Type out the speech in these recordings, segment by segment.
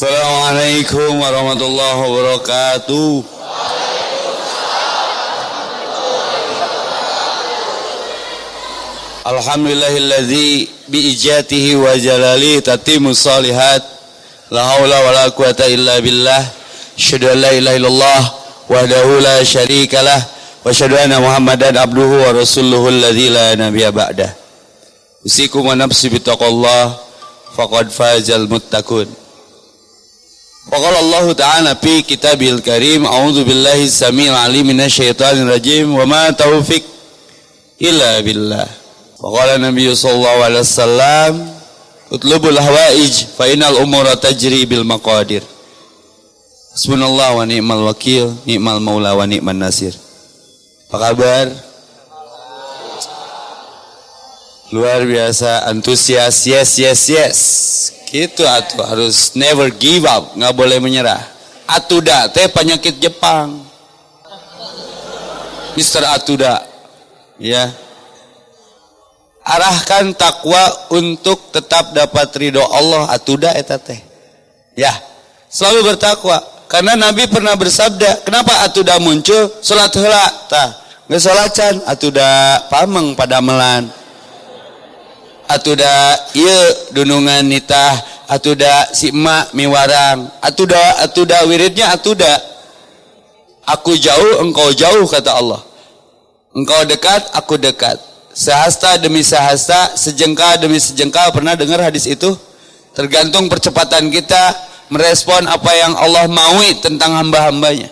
Assalamualaikum warahmatullahi wabarakatuh. Alhamdulillahilladzi biijatihi wa jalali tatimu salihat. La haula wa la quwata illa billah. Asyhadu an la ilaha illallah wahdahu la syarikalah wa asyhadu anna muhammadan abduhu wa rasuluhu alladzi la nabiyya ba'dah. Usikum wa nafsi bitaqallah faqad fazal muttaqun وقال الله تعالى في كتابه الكريم أعوذ بالله السميع العليم من الشيطان الرجيم وما توفيق إلا بالله وقال النبي صلى الله عليه وسلم اطلبوا الهوائج فإن الأمور تجري بالمقادير Hasbunallah wa ni'mal wakil, ni'mal maula wa ni'man nasir. Apa kabar? Luar biasa, antusias, yes, yes, yes. Gitu atuh, harus never give up, nggak boleh menyerah. Atuda teh penyakit Jepang. Mister Atuda. Ya. Arahkan takwa untuk tetap dapat ridho Allah atuda eta teh. Ya. Selalu bertakwa. Karena Nabi pernah bersabda, kenapa atuda muncul? Salat heula tah. Geus atuda pameng pada melan. Atuda ieu dunungan nitah, atuda si emak miwarang, atuda atuda wiridnya atuda. Aku jauh, engkau jauh kata Allah. Engkau dekat, aku dekat. Sehasta demi sehasta, sejengkal demi sejengkal. Pernah dengar hadis itu? Tergantung percepatan kita merespon apa yang Allah maui tentang hamba-hambanya.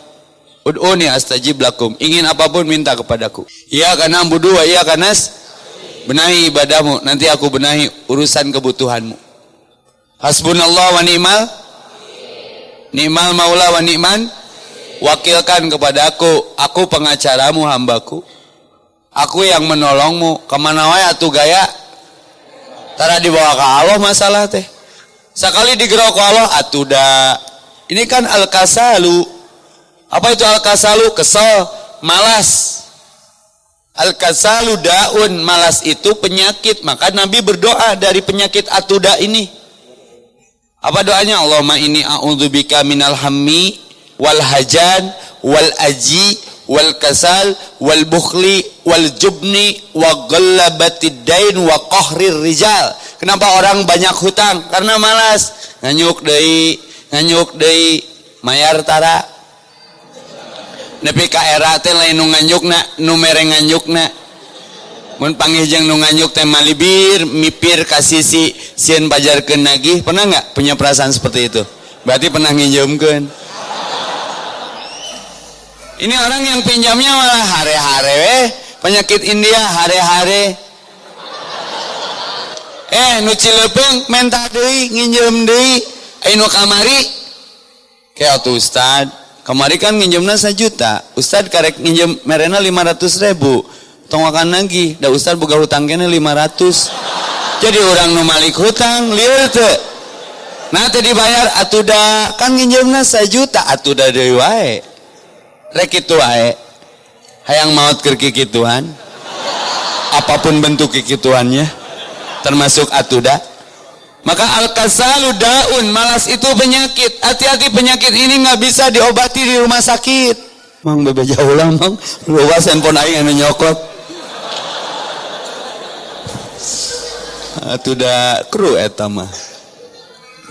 Ud'uni astajib lakum. Ingin apa pun minta kepadaku. Iya karena budu wa iya karena benahi ibadahmu. Nanti aku benahi urusan kebutuhanmu. Hasbunallah wa ni'mal ni'mal maula wa ni'man wakilkan kepada aku. Aku pengacaramu hambaku. Aku yang menolongmu. Ke mana wae atuh gaya? Tara dibawa ke Allah masalah teh. Sekali digerok Allah atuda. Ini kan al-kasalu. Apa itu al-kasalu? Kesel, malas. Al-kasalu daun, malas itu penyakit. Maka Nabi berdoa dari penyakit atuda ini. Apa doanya? Allahumma ini a'udzubika minal hammi wal hajan wal aji wal kasal wal bukhli wal jubni wa ghallabatid dain wa qahrir rijal Kenapa orang banyak hutang? Karena malas. Nganyuk deui, nganyuk deui, mayar tara. Nepi ka era teh lain nu nganyukna, nu mere nganyukna. Mun panggih nu nganyuk teh malibir, mipir ka sisi sieun bajarkeun nagih. Pernah nggak punya perasaan seperti itu? Berarti pernah nginjemkeun. Ini orang yang pinjamnya malah hare-hare Penyakit India hare-hare eh nu cilepeng menta deui nginjem deui anu kamari kayak tuh ustad kamari kan nginjemna juta ustad karek nginjem merena 500 ribu. Tongakan lagi da ustad boga hutang kene 500 jadi orang nu malik hutang lieur teu nah teh dibayar atuda kan nginjemna juta atuda deui wae. Rek kitu wae. Hayang maut keur kikituan. Apa pun bentuk kikituannya termasuk atuda maka al-kasalu daun malas itu penyakit. Hati-hati penyakit ini nggak bisa diobati di rumah sakit. Mang bebe jauh lah mang. Luas handphone aing anu nyokot atuda kru eta mah.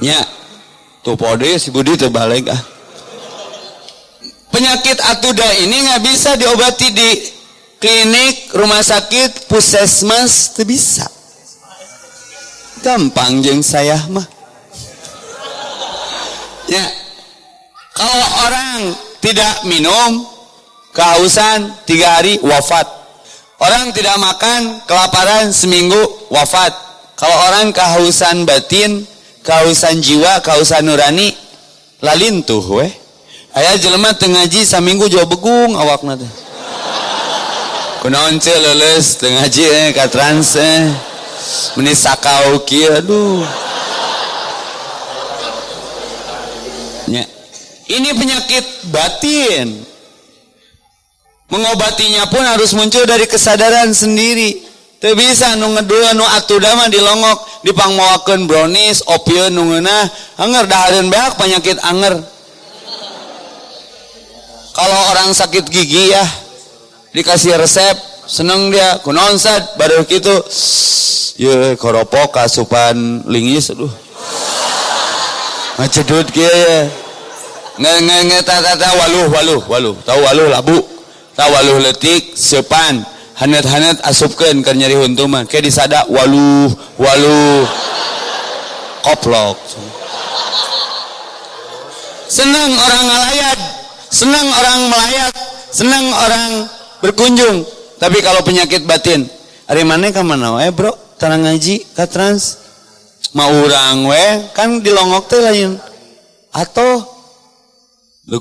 Nya tuh pode si Budi terbalik ah. Penyakit atuda ini nggak bisa diobati di klinik rumah sakit puskesmas itu bisa gampang jeng saya mah. Ya kalau orang tidak minum kehausan tiga hari wafat. Orang tidak makan kelaparan seminggu wafat. Kalau orang kehausan batin kehausan jiwa kehausan nurani lalintuh weh. Ayah jelema tengaji saminggu jauh begung awak teh. Kunaon leles tengaji eh katrans eh meni sakau kia ini penyakit batin. Mengobatinya pun harus muncul dari kesadaran sendiri. Teu bisa nu ngedul nu atuda mah dilongok dipangmawakeun brownies, opium nu ngeunah. Anger dahareun beak penyakit anger. Kalau orang sakit gigi ya dikasih resep seneng dia kunaon sad baru gitu ye koropok kasupan lingis aduh. Ngacedut kieu ya nge nge nge tata waluh waluh waluh. Tahu waluh labu tahu waluh letik sepan. Hanet-hanet asupkan ke nyeri huntu mah. Kayak disada waluh waluh. Koplok. Senang orang ngalayat senang orang melayat senang orang berkunjung. Tapi kalau penyakit batin hari mana ke mana wae bro tanah ngaji ke trans. Mau orang we kan dilongok teh lain atau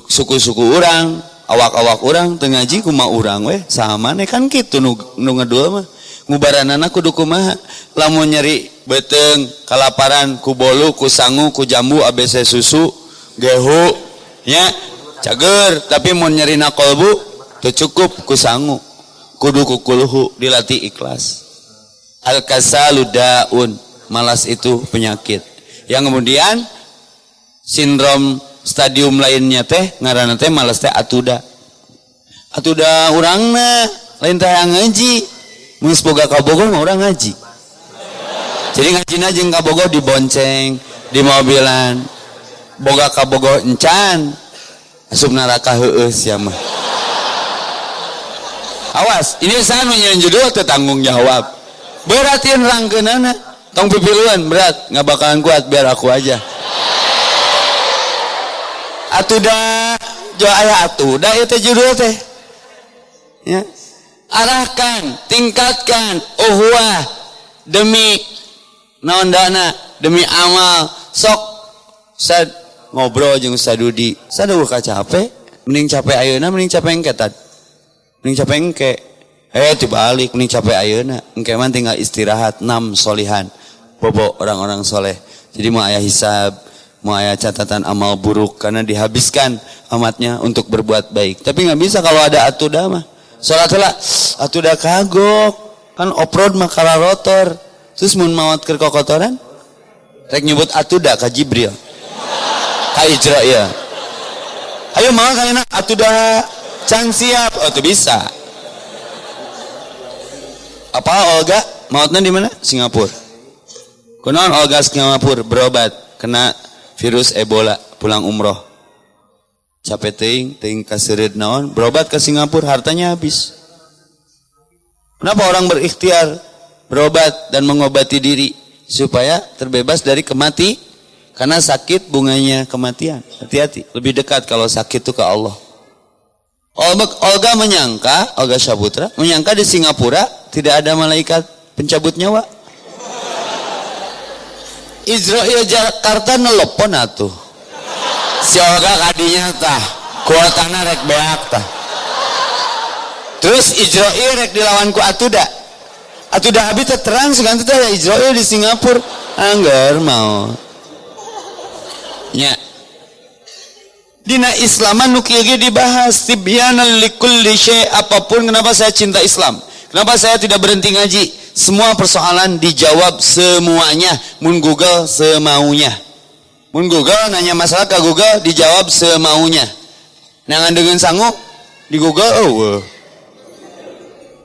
suku-suku orang awak-awak orang tengaji kuma orang weh sama nih kan gitu nu, nu ngedua mah. Ngubaran anak kudu kumaha. Lamun nyeri beteng kalaparan ku bolu ku sangu ku jambu abc susu gehu ya cager. Tapi mau nyeri nakolbu tuh cukup ku sangu. Kudu ku dilatih ikhlas al kasalu daun. Malas itu penyakit. Yang kemudian sindrom stadium lainnya teh ngaran teh malas teh atuda. Atuda orangna lain teh ngaji. Mus boga kabogo mah ngaji. Jadi ngaji jeung kabogo dibonceng di mobilan. Boga kabogo encan. Asup neraka heueus ya awas ini saya nyanyian judul tanggung jawab beratin rangkeunana tong pipiluan berat. Nggak bakalan kuat biar aku aja. Atuda jo ayah atuda itu judul teh. Ya. Arahkan tingkatkan. Uhwah demi naon dana demi amal. Sok. Sad. Ngobrol jeung sadudi. Sadeu ka capek. Mending capek ayeuna mending capek engke mending capek engke eh dibalik mending capek ayeuna engke tinggal istirahat enam solihan bobo orang-orang soleh jadi mau ayah hisab mau ayat catatan amal buruk karena dihabiskan amatnya untuk berbuat baik. Tapi nggak bisa kalau ada atuda mah. Sholat lah, atuda kagok. Kan oprod mah kala rotor. Terus mun mawat ke kokotoran, rek nyebut atuda ka Jibril. Ka Ijra ya. Ayo mau kayaknya atuda can siap. Oh tuh bisa. Apa Olga? Mautnya di mana? Singapura. Kunaon Olga Singapura? Berobat. Kena virus Ebola. Pulang umroh. Capek ting ting kasirid naon. Berobat ke Singapura hartanya habis. Kenapa orang berikhtiar? Berobat dan mengobati diri supaya terbebas dari kemati. Karena sakit bunganya kematian. Hati-hati. Lebih dekat kalau sakit itu ke Allah Olga menyangka Olga Saputra menyangka di Singapura tidak ada malaikat pencabut nyawa. Israel Jakarta nelpon atuh. Si Olga kadinya tah kuatana rek beak tah. Terus Israel rek dilawan ku Atuda Atuda habis terang seganti ya Israel di Singapura. Anggar mau. Nya Dina Islaman nukiage dibahas tibyana likulli syai apa pun kenapa saya cinta Islam kenapa saya tidak berhenti ngaji semua persoalan dijawab semuanya. Mun Google semaunya. Mun Google nanya masalah ke Google dijawab semaunya. Nangan dengan sanggup di Google oh.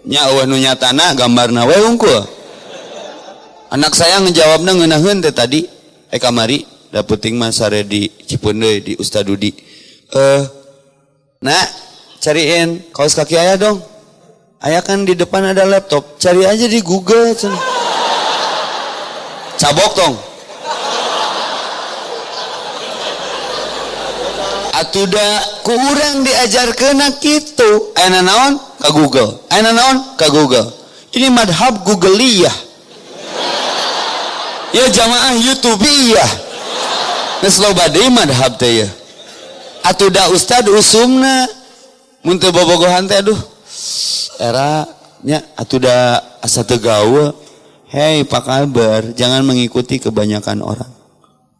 Nya eueuh nu nyatana gambarna we unggul. Anak saya ngejawabna ngeunaheun teh tadi eh kamari da puting mah sare di Cipeundeuy di Ustad Dudi. Eh Nah, cariin kaos kaki ayah dong. Ayah kan di depan ada laptop, cari aja di Google. Cabok tong. Atuda kurang diajar kena gitu. Aina naon ke Google. Aina naon ke Google. Ini madhab Googliyah. Ya jamaah YouTube iya. Nes lo badai madhab teh ya. Atuda ustad usumna. Muntah bobogohan teh aduh. Era nya atuda asa tegawa hei pak kabar jangan mengikuti kebanyakan orang.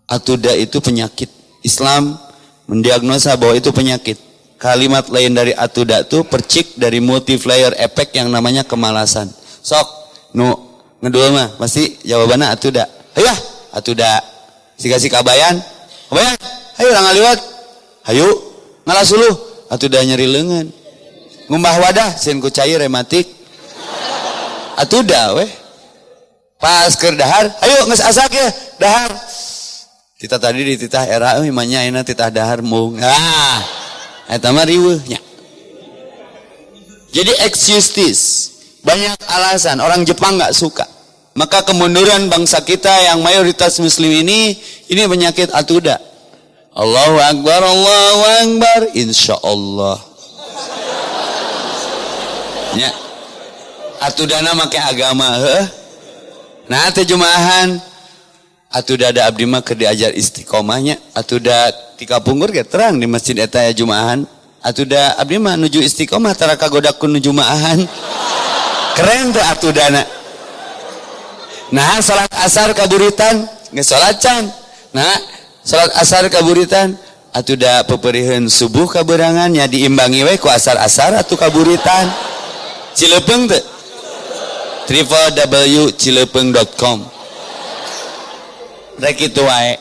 Atuda itu penyakit Islam. Mendiagnosa bahwa itu penyakit. Kalimat lain dari atuda itu percik dari multiplier efek yang namanya kemalasan. Sok nu ngedul mah pasti jawabannya atuda ayo atuda siga si kabayan. Kabayan. Ayo orang ngaliwat ayo ngalah suluh. Atuda nyeri lengan. Ngumbah wadah sin ku cair rematik. Atuda weh. Pas ker dahar ayo nges asak ya dahar. Kita tadi di titah era euy manya enak titah dahar mung. Ah eta mah riweuhnya jadi excuse banyak alasan orang Jepang nggak suka. Maka kemunduran bangsa kita yang mayoritas muslim ini ini penyakit atuda. Allahu Akbar, Allahu Akbar, insya Allah. Ya. Atudana make agama, heh. Nah, terjemahan atuda ada abdi mah keur diajar istiqomahnya, atuda tika punggur ge terang di masjid eta ya jumahan. Atuda abdi mah nuju istiqomah tara kagodak ku nuju maahan keren tuh atuh dana nah salat asar kaburitan salat can nah salat asar kaburitan atuh da peperihan subuh kaberangannya diimbangi we ku asar-asar atau kaburitan. Cilepeng tuh www.cilepeng.com rek itu wae.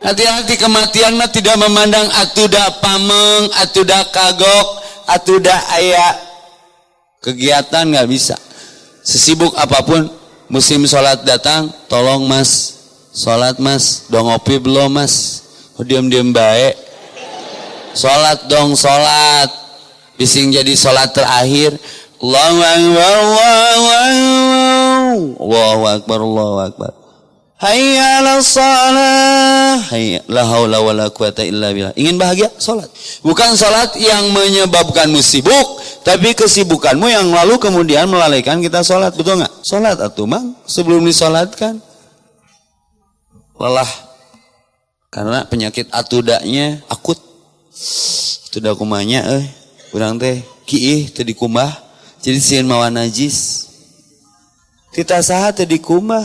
Hati-hati kematian mah tidak memandang atuda pameng atuda kagok atuda ayah kegiatan nggak bisa. Sesibuk apa pun musim sholat datang tolong mas sholat mas dong ngopi belum mas oh, diem baik sholat dong sholat bising jadi sholat terakhir Allahu Akbar Allahu Akbar Allahu Akbar Allahu Akbar Hayya ala salah. Hayya la haula wala quwata illa billah. Ingin bahagia? Salat. Bukan salat yang menyebabkan musibuk, tapi kesibukanmu yang lalu kemudian melalaikan kita salat, betul nggak? Salat atau mang sebelum disolatkan lelah. Karena penyakit atudaknya akut. Atuda kumanya eh. Urang teh kiih teu dikumbah. Jadi sieun mawa najis. Kita saha teu dikumbah.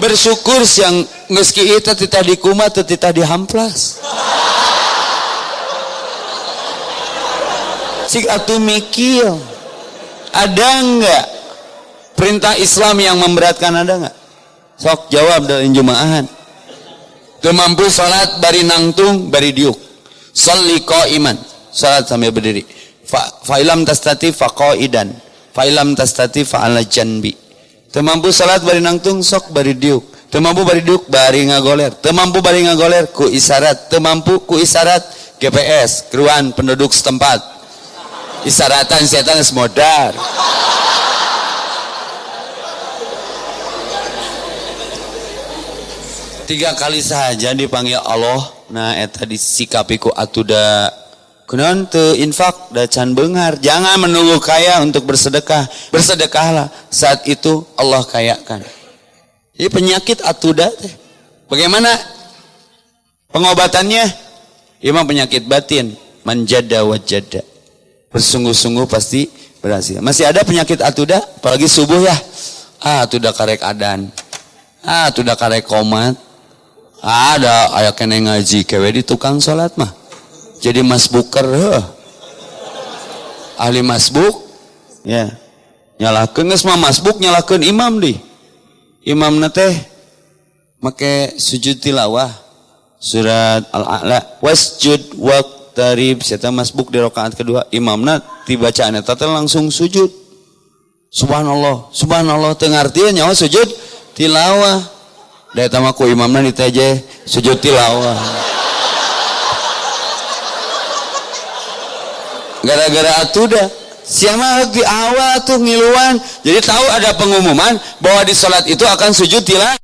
Bersyukur siang meski itu tidak dikuma atau tidak dihamplas. Cik atu mikir ada enggak perintah Islam yang memberatkan ada enggak sok jawab dari jumaahan mampu salat bari nangtung bari diuk salli iman salat sambil berdiri fa fa'ilam tastati fa qaidan fa'ilam tastati fa ala janbi Temampu salat bari nangtung sok bari diuk. Temampu bari diuk bari ngagoler. Temampu bari ngagoler ku isyarat. Temampu ku isyarat GPS, keruan penduduk setempat. Isyaratan setan semodar. Tiga kali saja dipanggil Allah. Nah, eta disikapiku atuda Kunaon teu infak da can benghar. Jangan menunggu kaya untuk bersedekah. Bersedekahlah. Saat itu Allah kayakan. Ini penyakit atuda. Bagaimana pengobatannya? Imam penyakit batin. Manjada wajada. Bersungguh-sungguh pasti berhasil. Masih ada penyakit atuda? Apalagi subuh ya. Ah, atuda karek adan. Ah, atuda karek komat. Ada ayak kene ngaji kewe di tukang salat mah. Jadi masbuker huh. ahli masbuk ya. Nyalakan nges mah masbuk nyalakan imam di. Imam nate make sujud tilawah surat al-a'la. Wasjud waqtarib serta masbuk di rakaat kedua imamna dibacaan eta langsung sujud. Subhanallah subhanallah tengah artinya nyawa sujud tilawah dari tamaku imamna diteje sujud tilawah. Gara-gara atuda siapa di awal tuh ngiluan. Jadi tahu ada pengumuman bahwa di sholat itu akan sujud tilah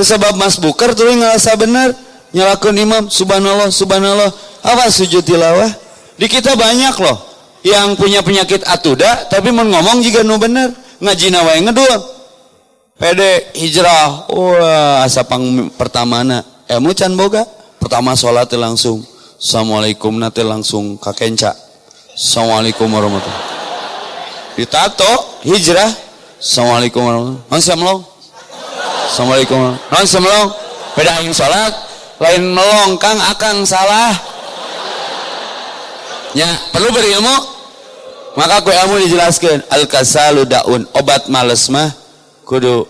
sebab mas buker tuh ngerasa benar nyalakan imam subhanallah subhanallah. Apa sujud tilawah? Di kita banyak loh yang punya penyakit atuda tapi mau ngomong juga nu bener ngaji nawai ngedua pede hijrah wah asapang pertama na ilmu can boga pertama sholat langsung assalamualaikum nanti langsung kakenca Assalamualaikum warahmatullahi wabarakatuh. Ditato hijrah. Assalamualaikum warahmatullahi wabarakatuh. Assalamualaikum. Non semelong. Beda aing salat, lain melong kang akan salah. Ya, perlu berilmu. maka ku ilmu dijelaskan al kasalu daun obat males mah kudu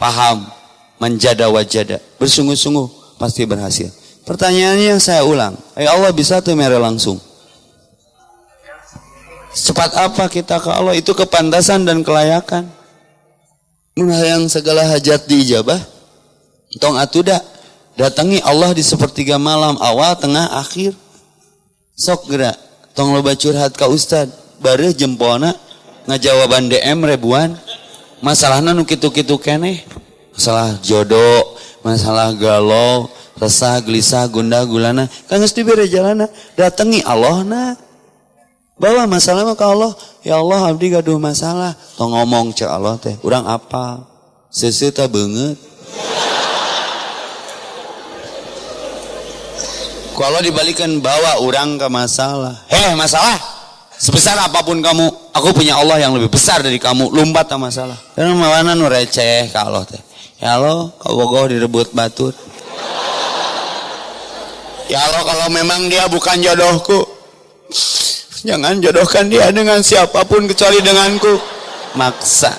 paham menjada wajada bersungguh-sungguh pasti berhasil pertanyaannya saya ulang ya Allah bisa tuh mere langsung Cepat apa kita ke Allah itu kepantasan dan kelayakan. Yang segala hajat diijabah. Tong atuda datangi Allah di sepertiga malam awal tengah akhir. Sok gerak. Tong loba curhat ka ustad. Bare jempolna ngajawaban DM ribuan. Masalahnya nu kitu-kitu. Masalah jodoh, masalah galau, resah, gelisah, gundah, gulana. Kan geus dibere jalana. Datangi Allah nah Bawa masalah ke Allah. Ya Allah abdi gaduh masalah. Tong ngomong cek Allah teh. Urang apa? Seseta banget. Kalau dibalikan bawa orang ke masalah. Heh masalah. Sebesar apa pun kamu, aku punya Allah yang lebih besar dari kamu. Lompat tak masalah. Karena mana nu receh Allah teh. Ya Allah, kau bogoh direbut batur. Ya Allah, kalau memang dia bukan jodohku, Jangan jodohkan dia dengan siapa pun kecuali denganku. Maksa.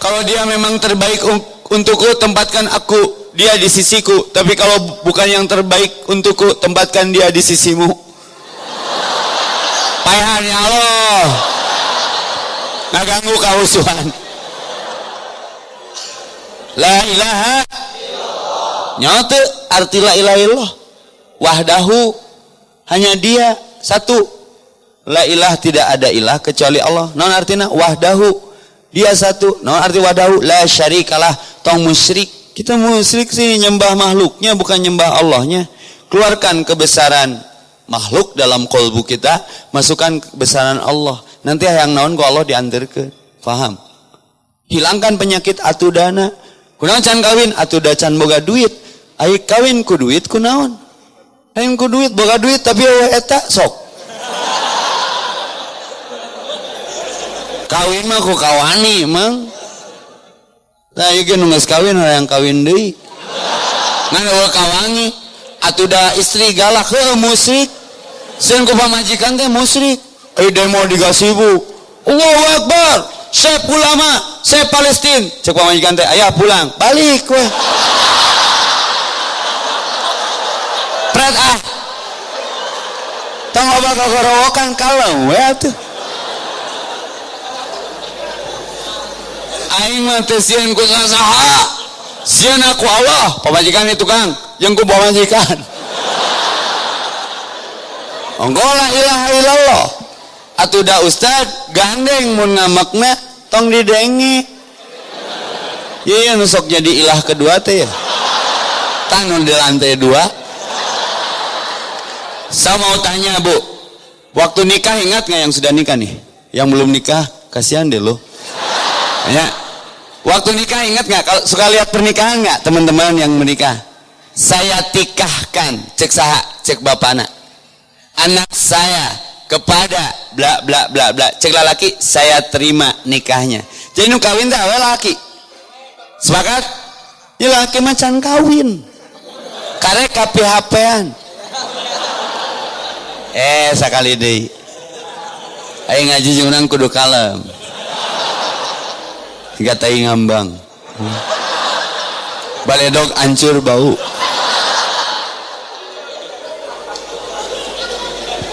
Kalau dia memang terbaik untukku, tempatkan aku dia di sisiku. Tapi kalau bukan yang terbaik untukku, tempatkan dia di sisimu. Payahan ya Allah. Nggak ganggu kausuhan. La ilaha. Nyata arti la ilaha illallah wahdahu hanya dia satu la ilah tidak ada ilah kecuali Allah non artinya wahdahu dia satu non arti wahdahu la syarikalah tong musyrik kita musyrik sih nyembah makhluknya bukan nyembah Allahnya. Keluarkan kebesaran makhluk dalam kolbu kita masukkan kebesaran Allah. Nanti yang naon ku Allah diantarkan? Faham? Hilangkan penyakit atudana kunaon can kawin? Atuda can boga duit. Ayo kawin ku duit kunaon? Aing ku duit, boga duit tapi eueuh eta sok. Kawin mah ku kawani emang. Nah, ieu nu geus kawin yang kawin deui. Ngan eueuh kawani atuda istri galak heuh musrik. Sieun ku pamajikan teh musrik. Ai demo di gasibu. Allahu Akbar. Saya ulama, saya Palestina. Cek pamajikan teh, ayah pulang. Balik weh. pret ah tong obat kegorowokan kalau ya tuh aing mah teh sieun ku saha sieun aku Allah. Pamajikan itu Kang. Yang ku pamajikan. Ongko la ilaha illallah. Atuda ustad gandeng mun ngamakna tong didengi. Iya nusok jadi ilah kedua teh ya. Tangan di lantai dua. Saya mau tanya bu, waktu nikah ingat nggak yang sudah nikah nih? Yang belum nikah, kasihan deh lo. Ya, waktu nikah ingat nggak? Kalau suka lihat pernikahan nggak teman-teman yang menikah? Saya tikahkan, cek saha, cek bapak anak. Anak saya kepada bla bla bla bla. Cek laki, saya terima nikahnya. Jadi nu kawin dah laki. Sepakat? Ya laki macan kawin. Karek KPHP-an eh sekali deh ayo ngaji junang kudu kalem tiga tai ngambang. Baledog ancur bau.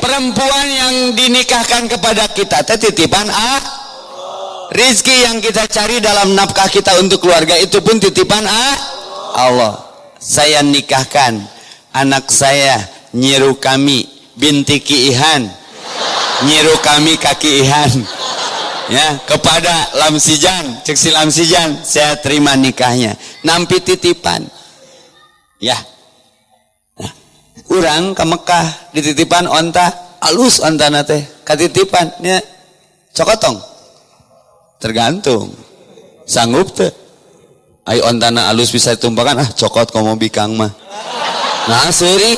Perempuan yang dinikahkan kepada kita titipan ah rizki yang kita cari dalam nafkah kita untuk keluarga itu pun titipan ah Allah saya nikahkan anak saya nyiru kami binti Ki Ihan. Nyiru kami kaki Ihan ya kepada Lamsijan cek si Lamsijan saya terima nikahnya. Nampi titipan. Ya. Nah, orang ke Mekah dititipan onta alus onta nate katitipan ya cokotong. Tergantung. Sanggup tuh ayo ontana alus bisa ditumpahkan ah cokot kamu bikang mah. Nah seri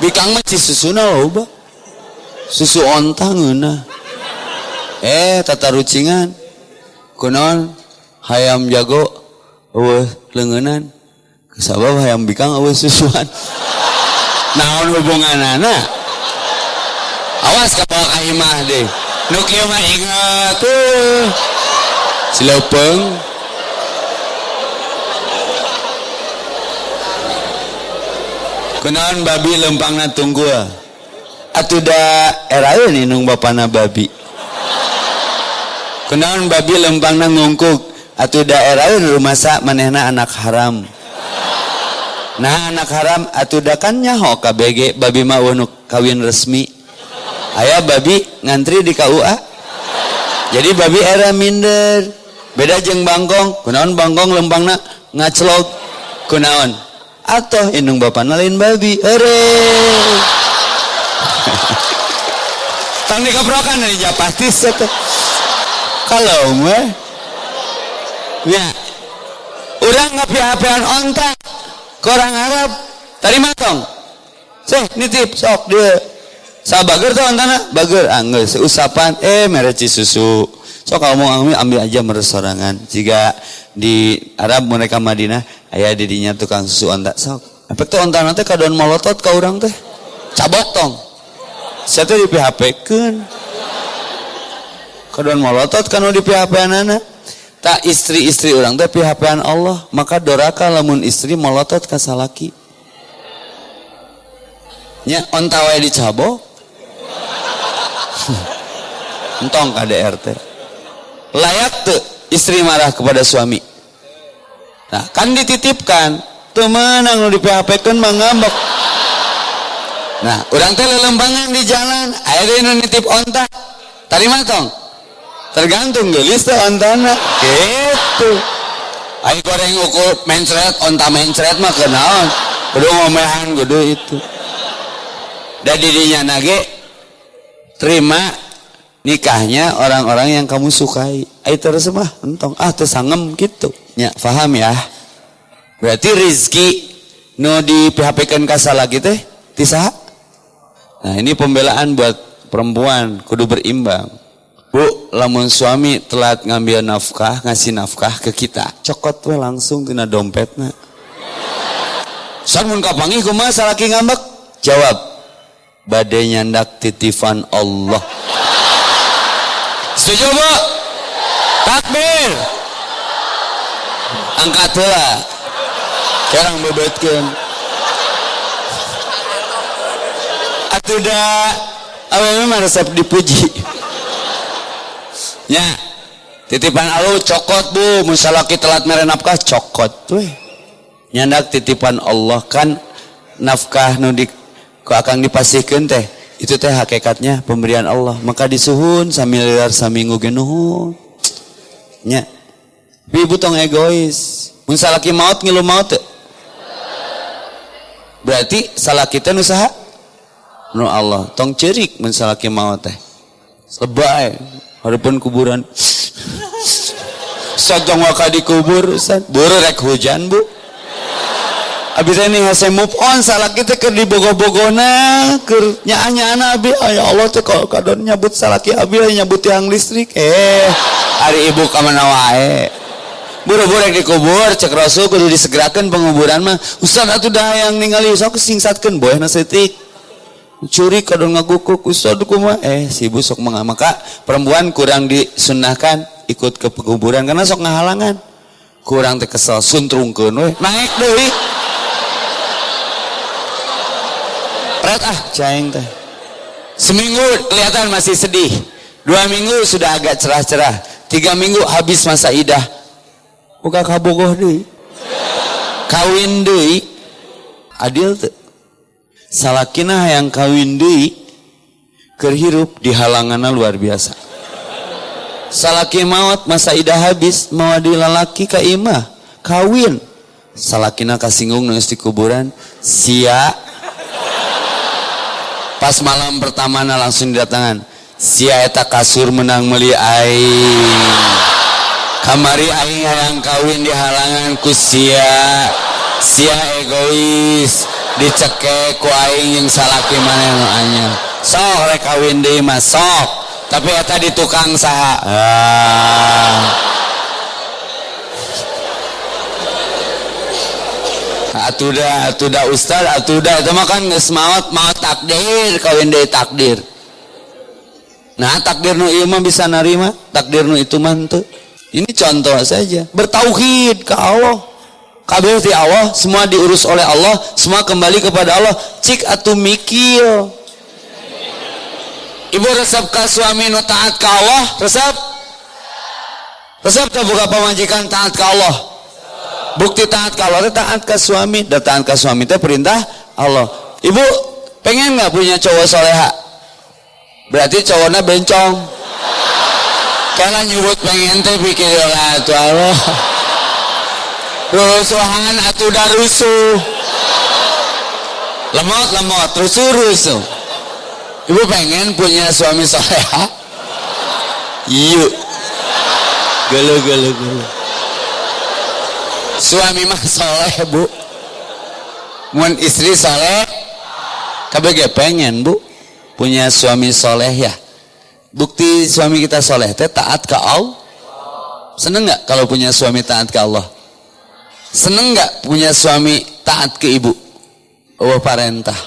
bikang mah susu loba. Susu ontang ngeuna eh tata rucingan. Kunaon? Hayam jago eueuh lengenan. Kesabab hayam bikang eueuh susuan. Naon hubunganana? Awas ka bawa ka imah deh nu mah ingat tuh sileupeng babi lempangna tunggu atuh da eraeun nung bapana babi Kenaon babi lempangna ngungkuk? Atuh da eraeun rumasa manehna anak haram. Nah anak haram atuh da kan nyaho KBG babi mah kawin resmi. Ayah babi ngantri di KUA jadi babi era minder. Beda jeng bangkong kunaon bangkong lempangna ngaclok kunaon atau indung bapak nalain babi ere. Tang dikaprokan dari pasti set kalau mah ya. Orang ngapi-apian ontak orang Arab tadi matong. Sih nitip sok dia. Sa bager tuh antana bager angge ah, usapan. Eh mereci susu. Sok kamu ambil ambil aja meresorangan jika di Arab mereka Madinah ayah didinya tukang susu onta. Sok efek tuh onta nanti kadon molotot ke orang teh? Cabot tong. Saya tuh di PHP kan kadon molotot kan di PHP anak tak istri-istri orang teh pihapean Allah maka doraka lamun istri molotot ka salaki. Nya onta wae dicabok entong KDRT layak tuh istri marah kepada suami. Nah kan dititipkan. Tuh menang di PHP kan mengambek nah orang teh lelembangan di jalan. Akhirnya nitip onta. Terima tong tergantung gelis tuh ontana. Gitu. Ayo goreng ukur mencret onta mencret mah kenaon. Kudu ngomehan kudu itu. Dan dirinya nage terima nikahnya orang-orang yang kamu sukai. Ayo terus mah entong. Ah tersangem gitu. Ya faham ya? Berarti rizki no di PHP kan kasala gitu tisa? Nah ini pembelaan buat perempuan. Kudu berimbang Bu, lamun suami telat ngambil nafkah, ngasih nafkah ke kita, cokot we langsung tina dompetna. Samun kapangi kumaha salaki ngambek? Jawab, badai nyandak titipan Allah. Setuju bu? Takbir. Angkat lah. Sekarang bebetkan. Atuh dah, apa memang resep dipuji nya titipan alu cokot bu. Musalaki telat mere nafkah cokot tuh nyandak titipan Allah kan nafkah nu di ku akan dipasihkan teh. Itu teh hakikatnya pemberian Allah. Maka disuhun samiliar saminggu genuhun nya. Ibu tong egois. Mun salaki maut ngilu maut teh berarti salah kita usaha nu Allah. Tong cerik mun salaki maut teh lebay Harapan kuburan. Sajong waka dikubur. Buru rek hujan, Bu. Abis ini hasil move on salah kita ke di bogo-bogona ke nyaanya anak abi ya Allah tuh kalau kadon nyabut salah ki abi nyabut yang listrik eh hari ibu kamana wae buru-buru yang dikubur cek rasul kudu disegerakan penguburan mah ustaz atuh dah yang ningali sok singsatkeun boy nasetik curi kadang ngagukuk ustad kuma eh si ibu sok maka perempuan kurang disunahkan ikut ke pekuburan. Karena sok ngahalangan kurang teh kesel suntrungkeun we naik deui Pret ah caing teh. Seminggu kelihatan masih sedih. Dua minggu sudah agak cerah-cerah. Tiga minggu habis masa idah. Buka kabogoh deui kawin deui adil tuh salakina yang kawin deui kerhirup di halanganna luar biasa. Salaki maut masa idah habis mau di lalaki ka imah kawin. Salakina kasinggung nangis di kuburan sia. Pas malam pertama na langsung didatangan sia eta kasur menang meli aing. Kamari aing yang kawin di halangan ku sia. Sia egois dicekek ku aing yang salaki mana yang anyar sok rek kawin mah sok tapi eta di tukang saha ah. atuda atuda ustad atuda itu mah kan geus maot maot takdir kawin deui takdir Nah takdir nu iya mah bisa narima, takdir nu itu mantu. Ini contoh saja. Bertauhid ke Allah. Kabeh di Allah, semua diurus oleh Allah, semua kembali kepada Allah. Cik atu mikir. Ibu resep ke suami nu taat ke Allah, resep? Resep buka pemajikan taat ke Allah. Bukti taat ke Allah, taat ke suami, dan taat ke suami itu perintah Allah. Ibu pengen nggak punya cowok soleha? berarti cowoknya bencong kalau nyebut pengen teh pikir lah tuh Allah rusuhan atau udah rusuh. Lemot lemot rusuh rusuh. Ibu pengen punya suami soleha yuk gelo gelo gelo. Suami mah soleh bu. Mun istri soleh? Kabeh pengen bu punya suami soleh ya bukti suami kita soleh teh taat ke Allah. Seneng nggak kalau punya suami taat ke Allah seneng nggak punya suami taat ke ibu? Oh parentah.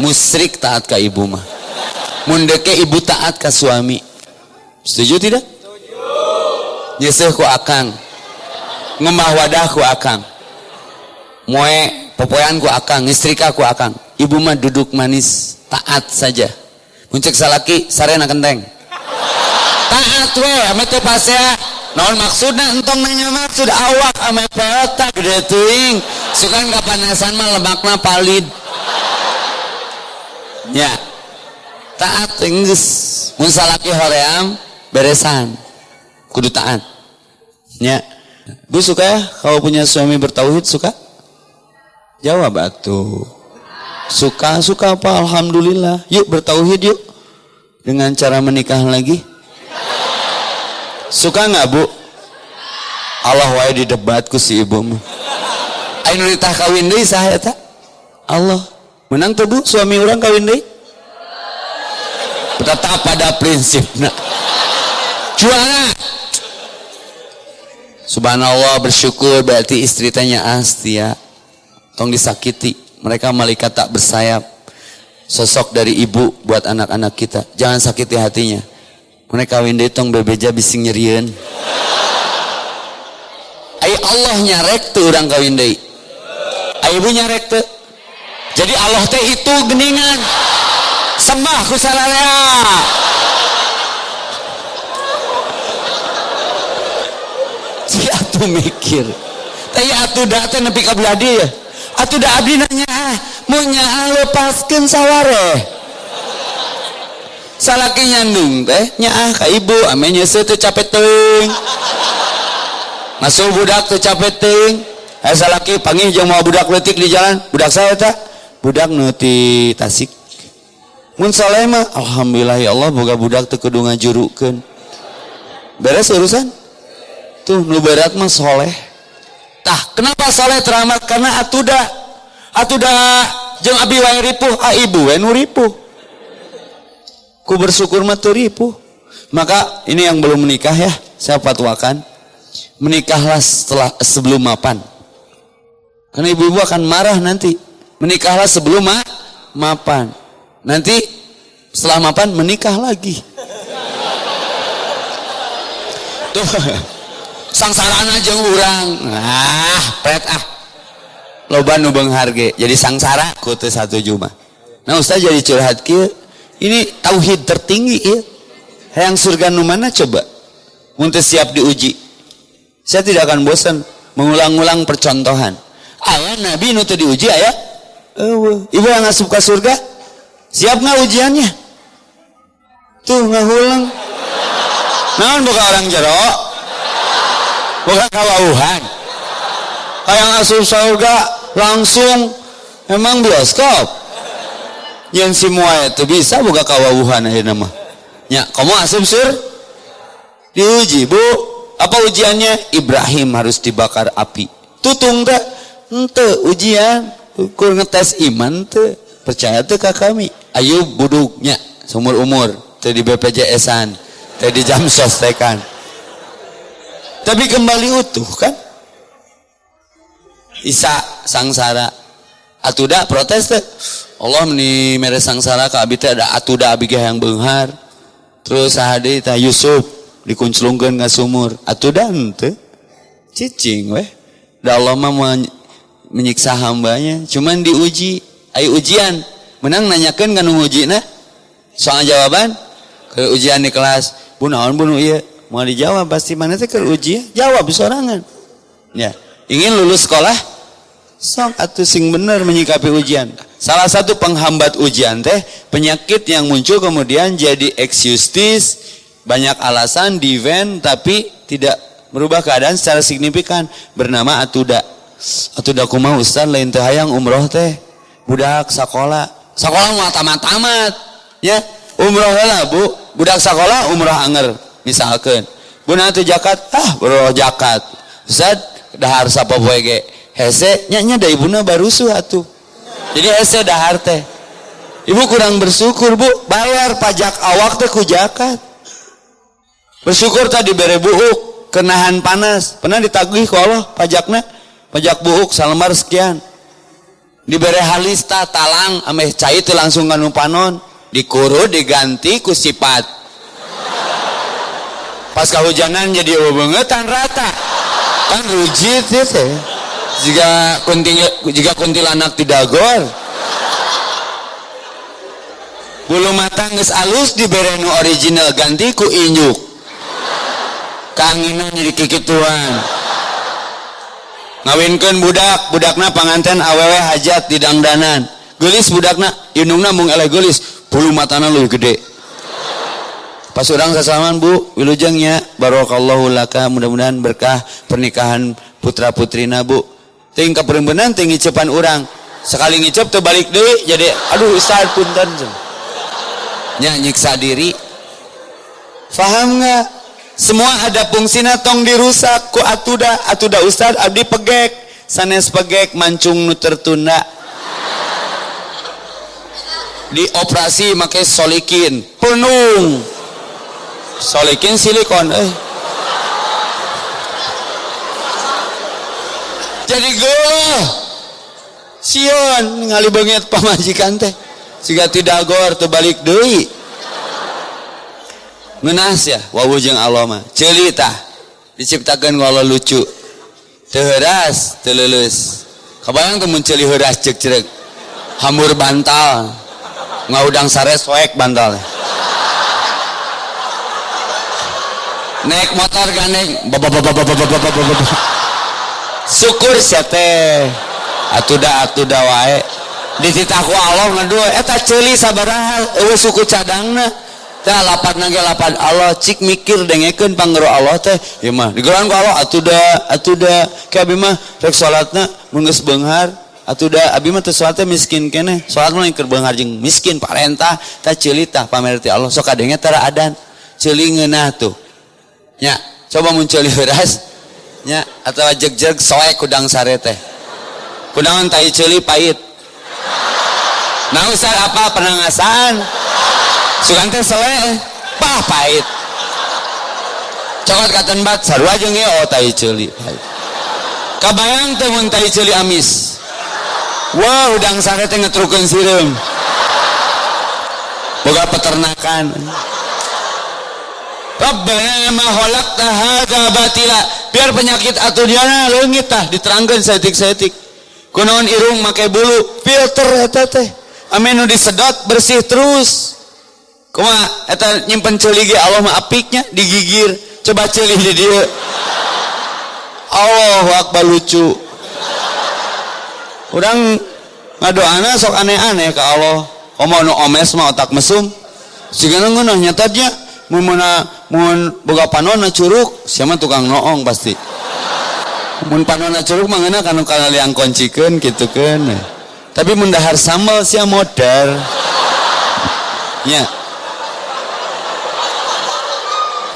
Musrik taat ke ibu mah. Mundeke ibu taat ke suami. Setuju tidak? Yeseh ku akang. Ngemah wadah ku akang. Moe popoyan ku akang istrika ku akang. Ibu mah duduk manis taat saja. Muncul salaki sarena kenteng. Taat we ame teh pasea naon maksudnya entong nanya maksud awak ame peta gede tuing sukan kapanasan mah lemakna palid ya taat enggeus mun salaki hoream beresan kudu taat ya Bu suka ya kalau punya suami bertauhid suka? Jawab atuh. Suka, suka apa? Alhamdulillah. Yuk bertauhid yuk. Dengan cara menikah lagi. Suka nggak bu? Allah wae di debatku si ibu. Ayo nulitah kawin deh saya tak? Allah. Menang tuh bu suami orang kawin deh? Tetap pada prinsip. Nah. Juara. Subhanallah bersyukur berarti istri tanya astia. Tong disakiti mereka malaikat tak bersayap. Sosok dari ibu buat anak-anak kita. Jangan sakiti hatinya. Mereka kawin tong bebeja bising nyerian. Ay Allah nyarek tuh orang kawin deh. Ay ibu nyarek tuh. Jadi Allah teh itu geningan. Sembah salalea. Si atuh mikir. Tapi atuh datang nepi ka ya atau dah abdi nanya ah munya lepaskan saware salaki nyandung teh. Nyaah ka ibu amenya se teu capek teuing. Masuk budak teu capek teuing. Eh salaki panggil jeung mau budak letik di jalan. Budak saya tak budak nu ti tasik. Mun saleh mah alhamdulillah ya Allah boga budak teu kudu ngajurukeun. Beres urusan? Tuh nu berat mah soleh tah kenapa soleh teramat karena atuda atuda jeng abi wae ripuh ah ibu wae nu ripuh ku bersyukur mah ripuh. Maka ini yang belum menikah ya saya fatwakan. Menikahlah setelah sebelum mapan. Karena ibu-ibu akan marah nanti. Menikahlah sebelum ma mapan. Nanti setelah mapan menikah lagi. Tuh sangsarana aja orang ah pet ah. Loba nu harga jadi sangsara kutu satu juma nah ustaz jadi curhat kia ini tauhid tertinggi ya yang surga nu mana coba. Untuk siap diuji. Saya tidak akan bosan mengulang-ulang percontohan. Ayah nabi nu diuji ayah ibu yang ngasup ke surga siap nggak ujiannya? Tuh nggak ulang naon bukan orang jerok bukan kawauhan. Kayak asup surga langsung emang bioskop yang semua itu bisa buka kawauhan aja nama. Ya kamu asup sur? Diuji bu. Apa ujiannya? Ibrahim harus dibakar api. Tutung tak ente ujian. Ukur ngetes iman tuh percaya tuh kak kami. Ayo buduknya. Seumur umur. Tadi BPJS-an tadi jam sostekan tapi kembali utuh kan? Isa sangsara. Atuda protes teh Allah meni mere sangsara ka abi teh ada atuda abi yang beunghar terus sahade tah Yusuf dikunclungkeun ka sumur. Atuda henteu cicing weh. Da Allah mah menyiksa hambanya. Cuman diuji. Ayo ujian. Menang nanyakan kan ngujina soal jawaban? Ke ujian di kelas. Bu naon bu iya. Mau dijawab pasti mana teh ke ujian jawab sorangan. Ya. Ingin lulus sekolah? Sok atau sing bener menyikapi ujian salah satu penghambat ujian teh penyakit yang muncul kemudian jadi exustis banyak alasan di event tapi tidak merubah keadaan secara signifikan. Bernama atuda. Atuda kumaha ustaz? Lain teh hayang umroh teh. Budak sekolah sekolah mau tamat-tamat ya. Umroh lah bu. Budak sekolah umroh anger misalkan bu nanti jakat? Ah bro jakat. Ustaz dahar sapa poe hese nyanya da ibuna barusuh atuh jadi hese dahar teh ibu kurang bersyukur bu. Bayar pajak awak teh ku jakat bersyukur tadi bere buuk kenahan panas. Pernah ditagih ku Allah pajaknya pajak buuk salembar sekian. Diberi halista talang ameh cai itu langsung nganu panon. Dikuru diganti ku sifat pas kehujanan jadi bangetan rata. Kan rujit ya teh jika kuntil jika kuntilanak tidak gor bulu matang geus alus diberi nu original ganti ku inyuk. Kanginan jadi kikituan. Ngawinkan budak budakna panganten awewe hajat di dangdanan. Gelis budakna indungna mung eleh gelis bulu matana lu gede. Pas orang sasaman bu wilujengnya barokallahu laka mudah-mudahan berkah pernikahan putra putrina bu ting keperembenan ting ngicepan orang sekali ngicep terbalik deh jadi aduh ustaz punten nya nyiksa diri. Faham nggak semua ada fungsinya tong dirusak ku atuda atuda ustad abdi pegek. Sanes pegek mancung nu tertunda. Di operasi make solikin. Penuh solikin silikon eh jadi geulah sion ngali banget pamajikan teh. Jika tidak gor terbalik deui. Menas ya wawujeng Allah mah. Celita diciptakan Allah lucu. Teheras telelus kebayang temun celi heras cek cek hamur bantal. Ngaudang sare soek bantal. Naik motor gandeng syukur siate atuda atuda wae. Dititaku Allah ngadua eta celi sabaraha eueuh suku cadangna. Teh lapat nage lapat Allah cik mikir dengekeun pangero Allah teh. Ieu mah digeran ku Allah atuda atuda ke abi mah rek salatna mun geus beunghar atuda abi mah teh salat teh miskin keneh. Salat mah keur beunghar jeung miskin parentah tah. Ceuli tah pamer ti Allah. Sok kadenge tara adan. Ceuli ngeunah tuh. Nya coba mun ceuli heuras nya atawa jeg-jeg soek kudang sare teh. Kudangan tai ceuli pahit. Nah Ustaz apa pernah ngasaan sugan teh sele pah pahit. Cokot katen bat sarua jeung oh tai ceuli kabayang teh mun tai ceuli amis. Wah udang sare teh ngetrukeun sireum boga peternakan Rabbana ma khalaqta batila. Biar penyakit atudiana leungit tah diterangkeun setik-setik kunaon irung make bulu? Filter eta teh. Disedot bersih terus. Kuma eta nyimpen ceuli ge Allah mah apiknya digigir. Coba ceuli di dieu Allahu akbar lucu. Urang ngadoana sok aneh-aneh ke Allah. Komo nu omes mah otak mesum. Ngeunah nyatanya mun meuna mun boga panonna curug siapa tukang noong pasti. Mun panonna curug mah ngeunah kanu kana liang koncikeun kitu kan tapi mun dahar sambal sia modar nya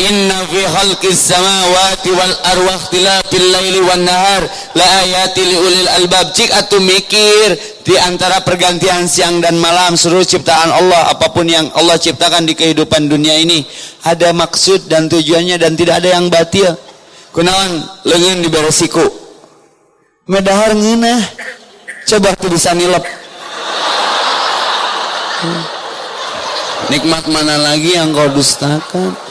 Inna fi khalqis samawati wal arwah tilafil laili wan nahar. La ayati li ulil albab. Cik atu mikir di antara pergantian siang dan malam seluruh ciptaan Allah apa pun yang Allah ciptakan di kehidupan dunia ini ada maksud dan tujuannya dan tidak ada yang batil. Kunaon leungeun di beresiku medahar ngeunah coba tuh bisa nilep. Nikmat mana lagi yang kau dustakan?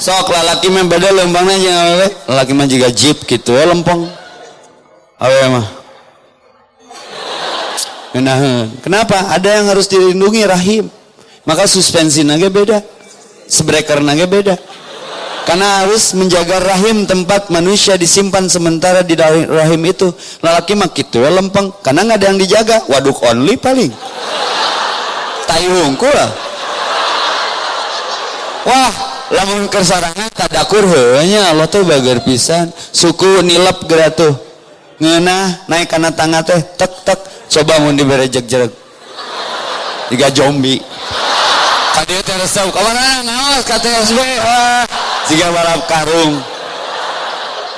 Sok lalaki mah beda lempangnya aja awewe. Lalaki mah juga jeep gitu ya lempeng. Awewe mah. Menahan. Kenapa? Ada yang harus dilindungi rahim. Maka suspensi naga beda. Sebreker naga beda. Karena harus menjaga rahim tempat manusia disimpan sementara di rahim itu. Lalaki mah gitu ya lempeng. Karena nggak ada yang dijaga. Waduk only paling. Tai lah. Wah, lamun kersarangan tadakur heunya Allah tuh bagar pisan. Suku nilep geura tuh. Ngeunah naik kana tangga teh tek tek. Coba mun dibere jeg-jeg tiga zombie kadieu teh resep kawanana ngaos ka TSB wah siga balap karung.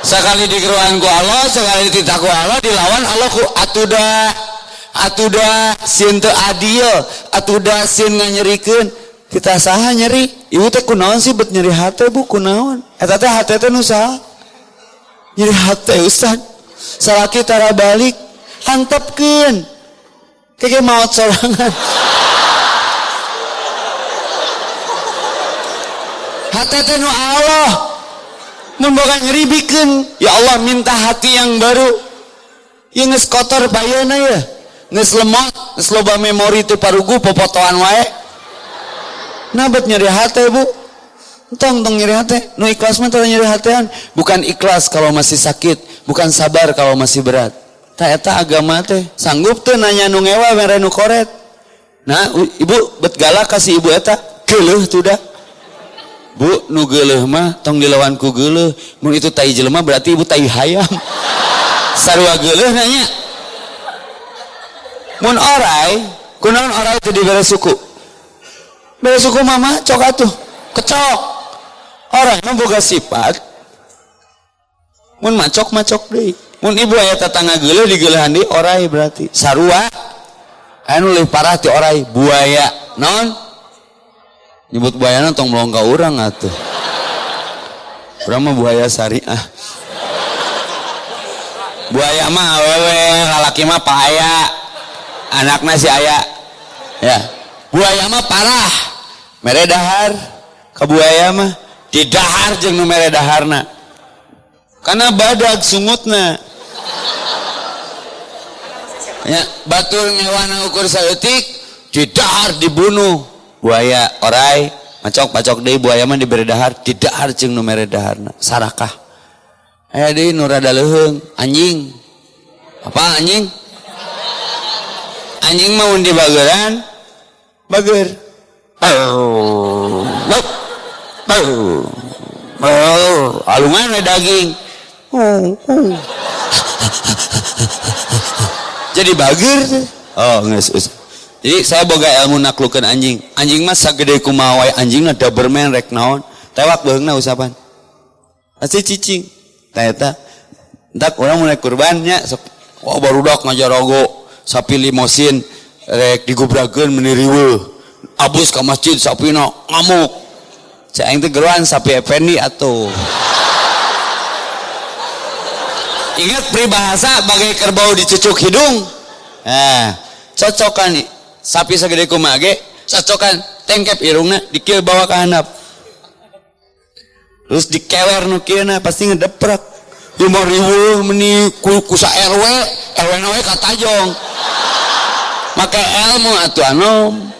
Sekali digeruan ku Allah sekali dititak ku Allah dilawan Allah ku atuda atuda sin teu adil atuda sin nganyerikeun kita saha nyeri. Ibu teh kunaon sih bet nyeri hati bu? Kunaon? Eta teh hati teh nusa nyeri hati ustad salaki tara balik. Hantepkeun. Keke maut sorangan. Hati teh nu Allah. Membawa nyeri bikin ya Allah minta hati yang baru. Yang nges kotor bayana ya nges lemot loba memori itu parugu popotoan wae nabat nyeri hati bu. Tong tong nyeri hati. Nu ikhlas mah nyeri hatian. Bukan ikhlas kalau masih sakit bukan sabar kalau masih berat. Tak eta agama teh. Sanggup tuh nanya nu ngewa mere nu koret. Nah ibu bet galak kasih ibu eta? Geuleuh tuh dah. Bu nu geuleuh mah tong dilawan ku geuleuh mun itu tai jelema berarti ibu tai hayam. Sarua geuleuh nanya. Mun orai kunaon orai teu dibere suku Bela suku mama cok atuh. Kecok. Orang membuka sifat mun macok macok deh. Mun ibu ayat tetangga gele di gele handi orai berarti. Sarua. Anu lebih parah ti orai buaya. Non? Nyebut buaya nonton melongga orang atuh. Berapa buaya syariah. Buaya mah awewe lalaki mah paya. Anaknya si ayah ya. Buaya mah parah mere dahar kabuaya mah di dahar jeung nu mere daharna. Karena badag sungutna ya batur ngewana ukur saeutik di dahar dibunuh. Buaya orai macok macok deui buaya mah diberi dahar di dahar jeung nu mere daharna. Sarakah. Aya deui nu rada anjing. Apa anjing? Anjing mau di bageran. Bager alungan daging. Jadi bagir oh nges jadi saya boga ilmu naklukan anjing. Anjing mas sagede kumawai. Anjing ada bermain rek naon. Tewak na usapan. Pasti cicing. Ternyata tak orang mulai kurbannya. Oh baru dok ngajar rogo sapi limosin rek digubrakan meniriwe abus ke masjid sapina ngamuk. Cek aing teh geruan sapi effendi atuh. Ingat peribahasa bagai kerbau dicucuk hidung. Nah cocokan sapi segede kumage cocokan tengkep irungna dikil bawa ke handap terus dikewer nu pasti ngedeprak. Lima ribu meni kusa RW RW nawe katajong maka ilmu atuh anom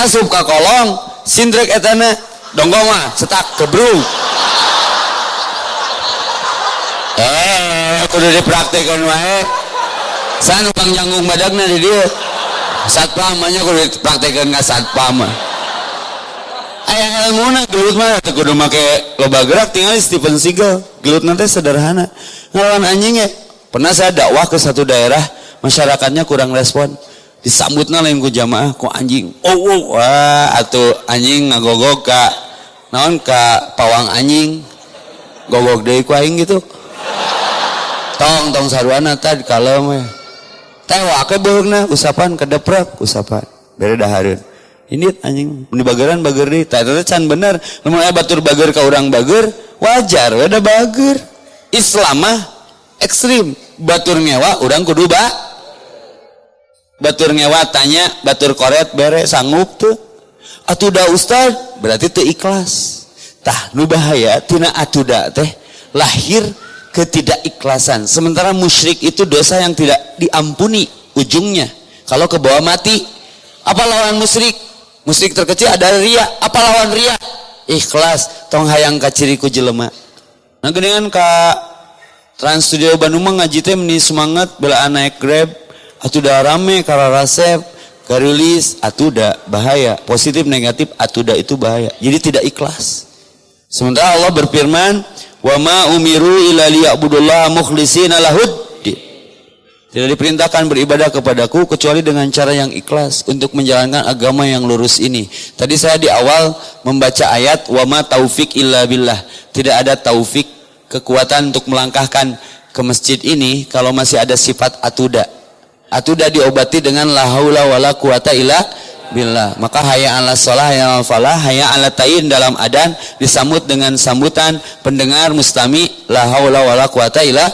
asup ka kolong sindrek etana donggong mah setak kebrung eh kudu dipraktekkan wae. Saya numpang janggung badagna di dia satpam nya kudu dipraktekkan ka satpam. Aya ilmuna gelut mah teu kudu make loba gerak tinggal Stephen Seagal. Gelut nanti sederhana. Ngelawan anjing ya pernah saya dakwah ke satu daerah masyarakatnya kurang respon disambutnya lain ku jamaah ku anjing. Oh, oh wah atau anjing ngagogok ka. Naon ka pawang anjing? Gogok deh ku aing gitu. Tong tong sarwana tad kalem we. Teh wake beugna usapan kedeprak usapan. Bere dahareun. Ini anjing ini bageran bager deui. Tah eta can bener. Lamun batur bager ka urang bager wajar da bager. Islam mah ekstrim. Batur ngewa urang kudu batur ngewat tanya batur koret bere sanggup tuh? Atuda ustad berarti teu ikhlas. Tah nu bahaya tina atuda teh. Lahir ketidakikhlasan. Sementara musyrik itu dosa yang tidak diampuni ujungnya. Kalau ke bawah mati apa lawan musyrik? Musyrik terkecil ada ria apa lawan ria ikhlas tong hayang kaciriku jelema. Nah geningan ka Trans Studio Bandung ngaji teh semangat bela naik Grab atuh udah rame garilis atuh udah bahaya positif negatif atuh itu bahaya jadi tidak ikhlas sementara Allah berfirman wa ma umiru illa liya'budullaha mukhlishina lahud tidak diperintahkan beribadah kepadaku kecuali dengan cara yang ikhlas untuk menjalankan agama yang lurus ini. Tadi saya di awal membaca ayat wa ma taufik illa billah. Tidak ada taufik kekuatan untuk melangkahkan ke masjid ini kalau masih ada sifat atuda. Atuda diobati dengan la haula wala quwata illa billah. Maka hayya 'ala shalah hayya 'ala falah hayya 'ala ta'in dalam adan disambut dengan sambutan pendengar mustami la haula wala quwata illa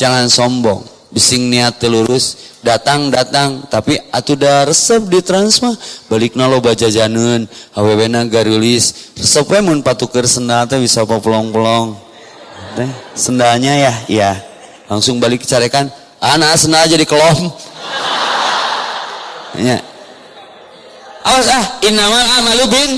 jangan sombong. Bising niat telurus datang datang tapi atuh da resep di transma balik nalo baca janun hawewena garilis resep mun patuker sendal teh bisa pelong-pelong. Teh sendalnya ya iya. Langsung balik carekan anak jadi kelom ya. Awas ah innamal amalu bin.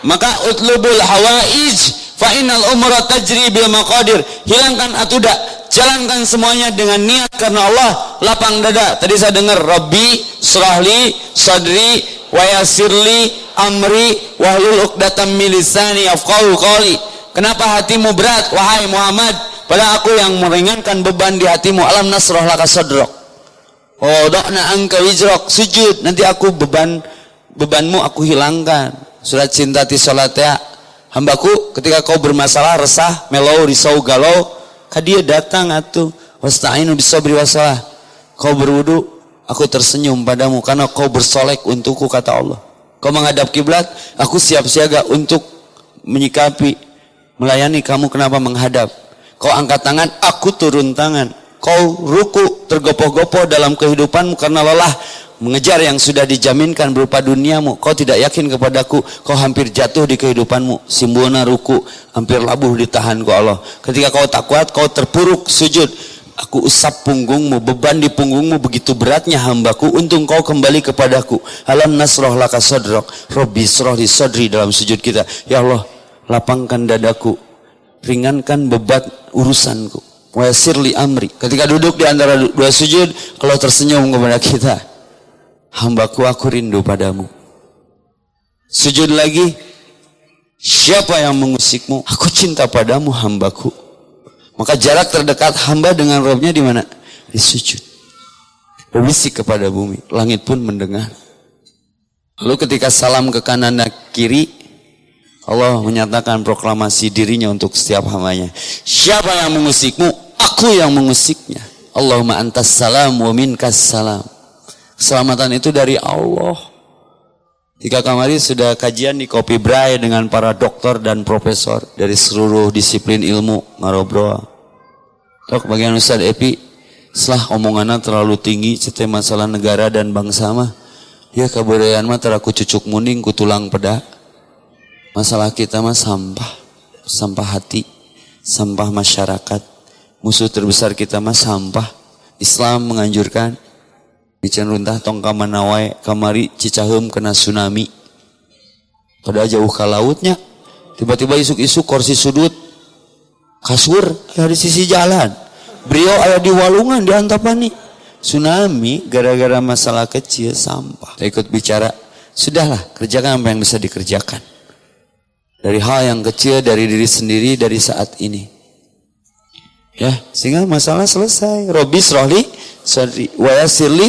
Maka utlubul hawaij fa innal umra tajri bil maqadir. Hilangkan atuda jalankan semuanya dengan niat karena Allah. Lapang dada tadi saya dengar Rabbi surahli sadri wayasirli amri wahlul uqdatam milisani afqahu qali kenapa hatimu berat wahai Muhammad pada aku yang meringankan beban di hatimu. Alam nasroh laka sadrak. Oh dokna angka wizrok sujud. Nanti aku beban bebanmu aku hilangkan. Surat cinta ti salat ya. Hambaku ketika kau bermasalah resah melau risau galau dia datang atuh. Wasta'inu bisabri wasalah kau berwudu aku tersenyum padamu karena kau bersolek untukku kata Allah. Kau menghadap kiblat aku siap siaga untuk menyikapi melayani kamu kenapa menghadap kau angkat tangan aku turun tangan. Kau ruku tergopoh-gopoh dalam kehidupanmu karena lelah mengejar yang sudah dijaminkan berupa duniamu. Kau tidak yakin kepadaku kau hampir jatuh di kehidupanmu. Simbona ruku hampir labuh ditahan ku Allah. Ketika kau tak kuat kau terpuruk sujud. Aku usap punggungmu beban di punggungmu begitu beratnya hambaku. Untung kau kembali kepadaku. Alam nasroh laka sodrok. Robi sroh di sodri dalam sujud kita. Ya Allah lapangkan dadaku ringankan beban urusanku Wasirli amri. Ketika duduk di antara dua sujud, kalau tersenyum kepada kita, hambaku aku rindu padamu. Sujud lagi, siapa yang mengusikmu? Aku cinta padamu hambaku. Maka jarak terdekat hamba dengan robnya di mana? Di sujud. Berbisik kepada bumi, langit pun mendengar. Lalu ketika salam ke kanan dan kiri, Allah menyatakan proklamasi dirinya untuk setiap hambanya. Siapa yang mengusikmu? Aku yang mengusiknya. Allahumma antas salam wa minkas salam. Keselamatan itu dari Allah. Jika kamari sudah kajian di Kopi Bray dengan para dokter dan profesor dari seluruh disiplin ilmu ngarobrol. Tok bagian Ustaz Epi, setelah omongannya terlalu tinggi cetai masalah negara dan bangsa mah, ya kebudayaan mah teraku cucuk muning ku tulang pedak. Masalah kita mah sampah, sampah hati, sampah masyarakat. Musuh terbesar kita mah sampah. Islam menganjurkan Bican runtah tong kamanawai kamari cicahum kena tsunami. Pada jauh ke lautnya. Tiba-tiba isuk-isuk kursi sudut. Kasur ada di sisi jalan. Beliau ada di walungan di Antapani. Tsunami gara-gara masalah kecil sampah. Saya ikut bicara. Sudahlah kerjakan apa yang bisa dikerjakan. Dari hal yang kecil, dari diri sendiri, dari saat ini. Ya, sehingga masalah selesai. Robis rohli, sorry, wayasirli,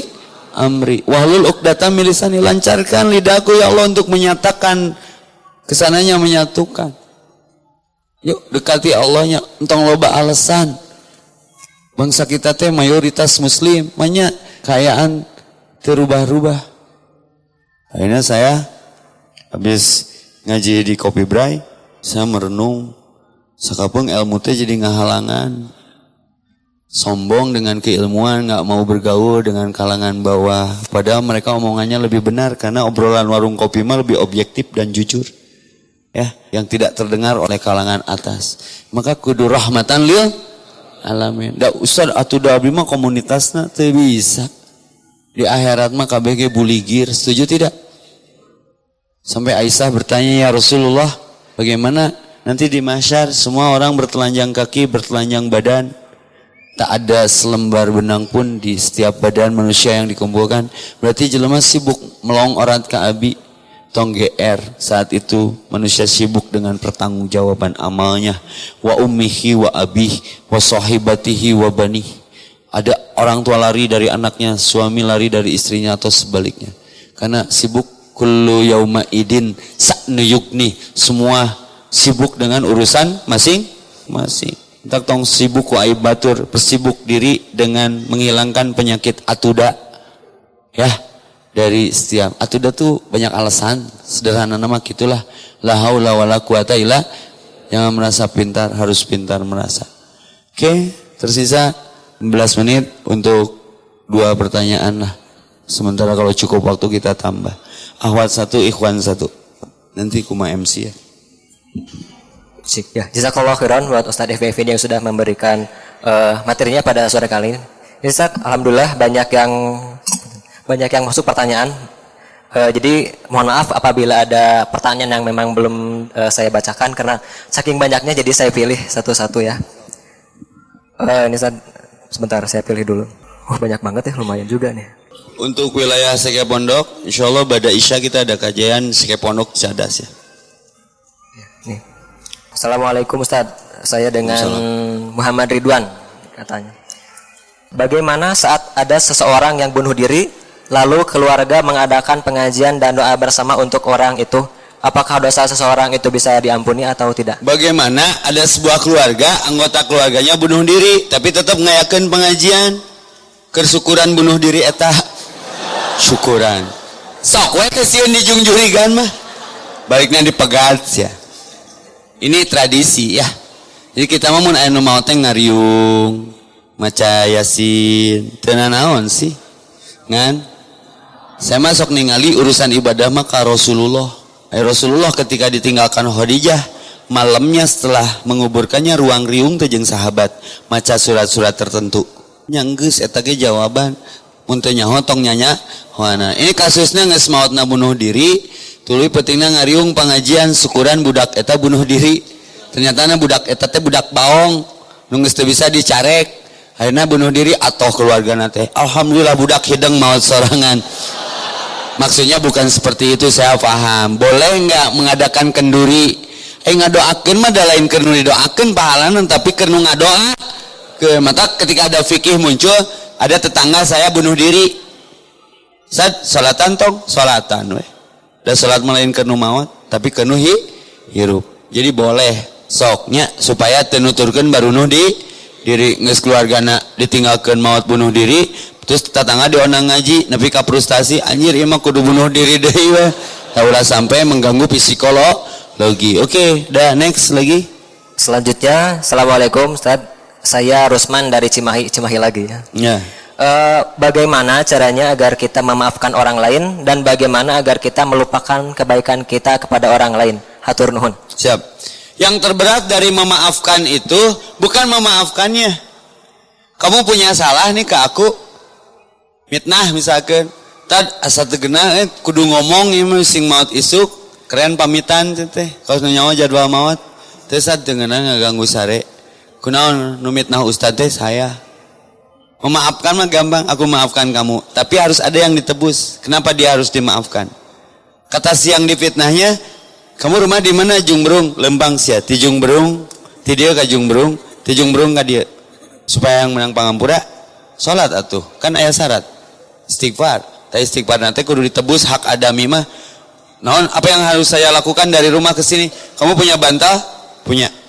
amri. Wahlul uqdata milisani, lancarkan lidahku ya Allah untuk menyatakan ke sananya menyatukan. Yuk dekati Allahnya, entong loba alasan. Bangsa kita teh mayoritas muslim, banyak kayaan terubah-rubah. Akhirnya saya habis ngaji di Kopi Bray, saya merenung, sakapung ilmu teh jadi ngahalangan. sombong dengan keilmuan, nggak mau bergaul dengan kalangan bawah. Padahal mereka omongannya lebih benar karena obrolan warung kopi mah lebih objektif dan jujur. Ya, yang tidak terdengar oleh kalangan atas. Maka kudu rahmatan lil alamin. Da ustad atuh da abdi mah bisa. Di akhirat mah KBG buligir, setuju tidak? Sampai Aisyah bertanya ya Rasulullah, bagaimana? Nanti di masyar semua orang bertelanjang kaki, bertelanjang badan, tak ada selembar benang pun di setiap badan manusia yang dikumpulkan. Berarti jelema sibuk melong orang ke abi. Tong GR saat itu manusia sibuk dengan pertanggungjawaban amalnya. Wa ummihi wa abih wa sahibatihi wa bani ada orang tua lari dari anaknya suami lari dari istrinya atau sebaliknya. Karena sibuk kullu yauma idin sa'nuyukni semua sibuk dengan urusan masing-masing. Tak tong sibuk wa batur bersibuk diri dengan menghilangkan penyakit atuda. Ya dari setiap atuda tuh banyak alasan sederhana nama gitulah la haula wala quwata illa jangan merasa pintar harus pintar merasa. Oke tersisa 11 menit untuk dua pertanyaan lah. Sementara kalau cukup waktu kita tambah ahwat satu ikhwan satu nanti kuma MC ya Sik, ya. Jazakallah khairan buat Ustadz FBV yang sudah memberikan uh, materinya pada sore kali ini. Ustadz, Alhamdulillah banyak yang banyak yang masuk pertanyaan. Uh, jadi mohon maaf apabila ada pertanyaan yang memang belum uh, saya bacakan karena saking banyaknya jadi saya pilih satu-satu ya. Uh, ini Ustadz, sebentar saya pilih dulu. Oh banyak banget ya lumayan juga nih. Untuk wilayah Seke Pondok, insya Allah pada Isya kita ada kajian Seke Pondok Cadas ya. Assalamualaikum Ustaz. Saya dengan Muhammad Ridwan katanya. Bagaimana saat ada seseorang yang bunuh diri lalu keluarga mengadakan pengajian dan doa bersama untuk orang itu? Apakah dosa seseorang itu bisa diampuni atau tidak? Bagaimana ada sebuah keluarga, anggota keluarganya bunuh diri, tapi tetap ngayakan pengajian? Kersyukuran bunuh diri eta. Syukuran. Sok dijungjurigan mah. Baiknya dipegat ya. Ini tradisi ya. Jadi kita mau mun aya nu ngariung, maca yasin, tenan sih? Ngan? Saya masuk ningali urusan ibadah mah ka Rasulullah. Eh, Rasulullah ketika ditinggalkan Khadijah, malamnya setelah menguburkannya ruang riung teh jeung sahabat maca surat-surat tertentu. Nyanggeus eta ge jawaban. Mun teu nyaho tong nyanya, Ini kasusnya geus maotna bunuh diri, tuluy pentingnya ngariung pengajian syukuran budak eta bunuh diri. Ternyata budak eta teh budak baong. Nunggu bisa dicarek. Akhirnya bunuh diri atau keluarga nate alhamdulillah budak hideng maut sorangan. Maksudnya bukan seperti itu saya paham. Boleh nggak mengadakan kenduri? Eh ngadoakeun mah da lain kenduri doakeun pahalanan tapi kernu ngadoa ke mata ketika ada fikih muncul ada tetangga saya bunuh diri. Saat salatan tong salatan weh. Dan salat melain kenu mawat tapi kenu hi, hirup. Jadi boleh soknya supaya tenuturkan baru nuh di diri nges keluargana ditinggalkan mawat bunuh diri. Terus tetangga onang ngaji nabi ka frustasi anjir ima kudu bunuh diri deh we taulah sampai mengganggu psikologi. Oke okay, dah next lagi. Selanjutnya assalamualaikum Ustaz saya Rusman dari Cimahi Cimahi lagi ya yeah uh, bagaimana caranya agar kita memaafkan orang lain dan bagaimana agar kita melupakan kebaikan kita kepada orang lain. Hatur nuhun. Siap. Yang terberat dari memaafkan itu bukan memaafkannya. Kamu punya salah nih ke aku. Mitnah misalkan. Tad asa tegena eh, kudu ngomong ini sing maut isuk keren pamitan teh. Kalau nyawa jadwal maut. Teh sad dengan ngaganggu sare. Kunaon nu mitnah ustad teh saya. Memaafkan mah gampang, aku maafkan kamu. Tapi harus ada yang ditebus. Kenapa dia harus dimaafkan? Kata siang di fitnahnya, kamu rumah di mana Jungbrung? Lembang sia. Ti Jungbrung, ti dia ka Jungbrung, ti Jungbrung ka dia. Supaya yang menang pangampura, salat atuh. Kan ayat syarat. Istighfar. Tapi istighfar nanti kudu ditebus hak adami mah. Naon apa yang harus saya lakukan dari rumah ke sini? Kamu punya bantal? Punya.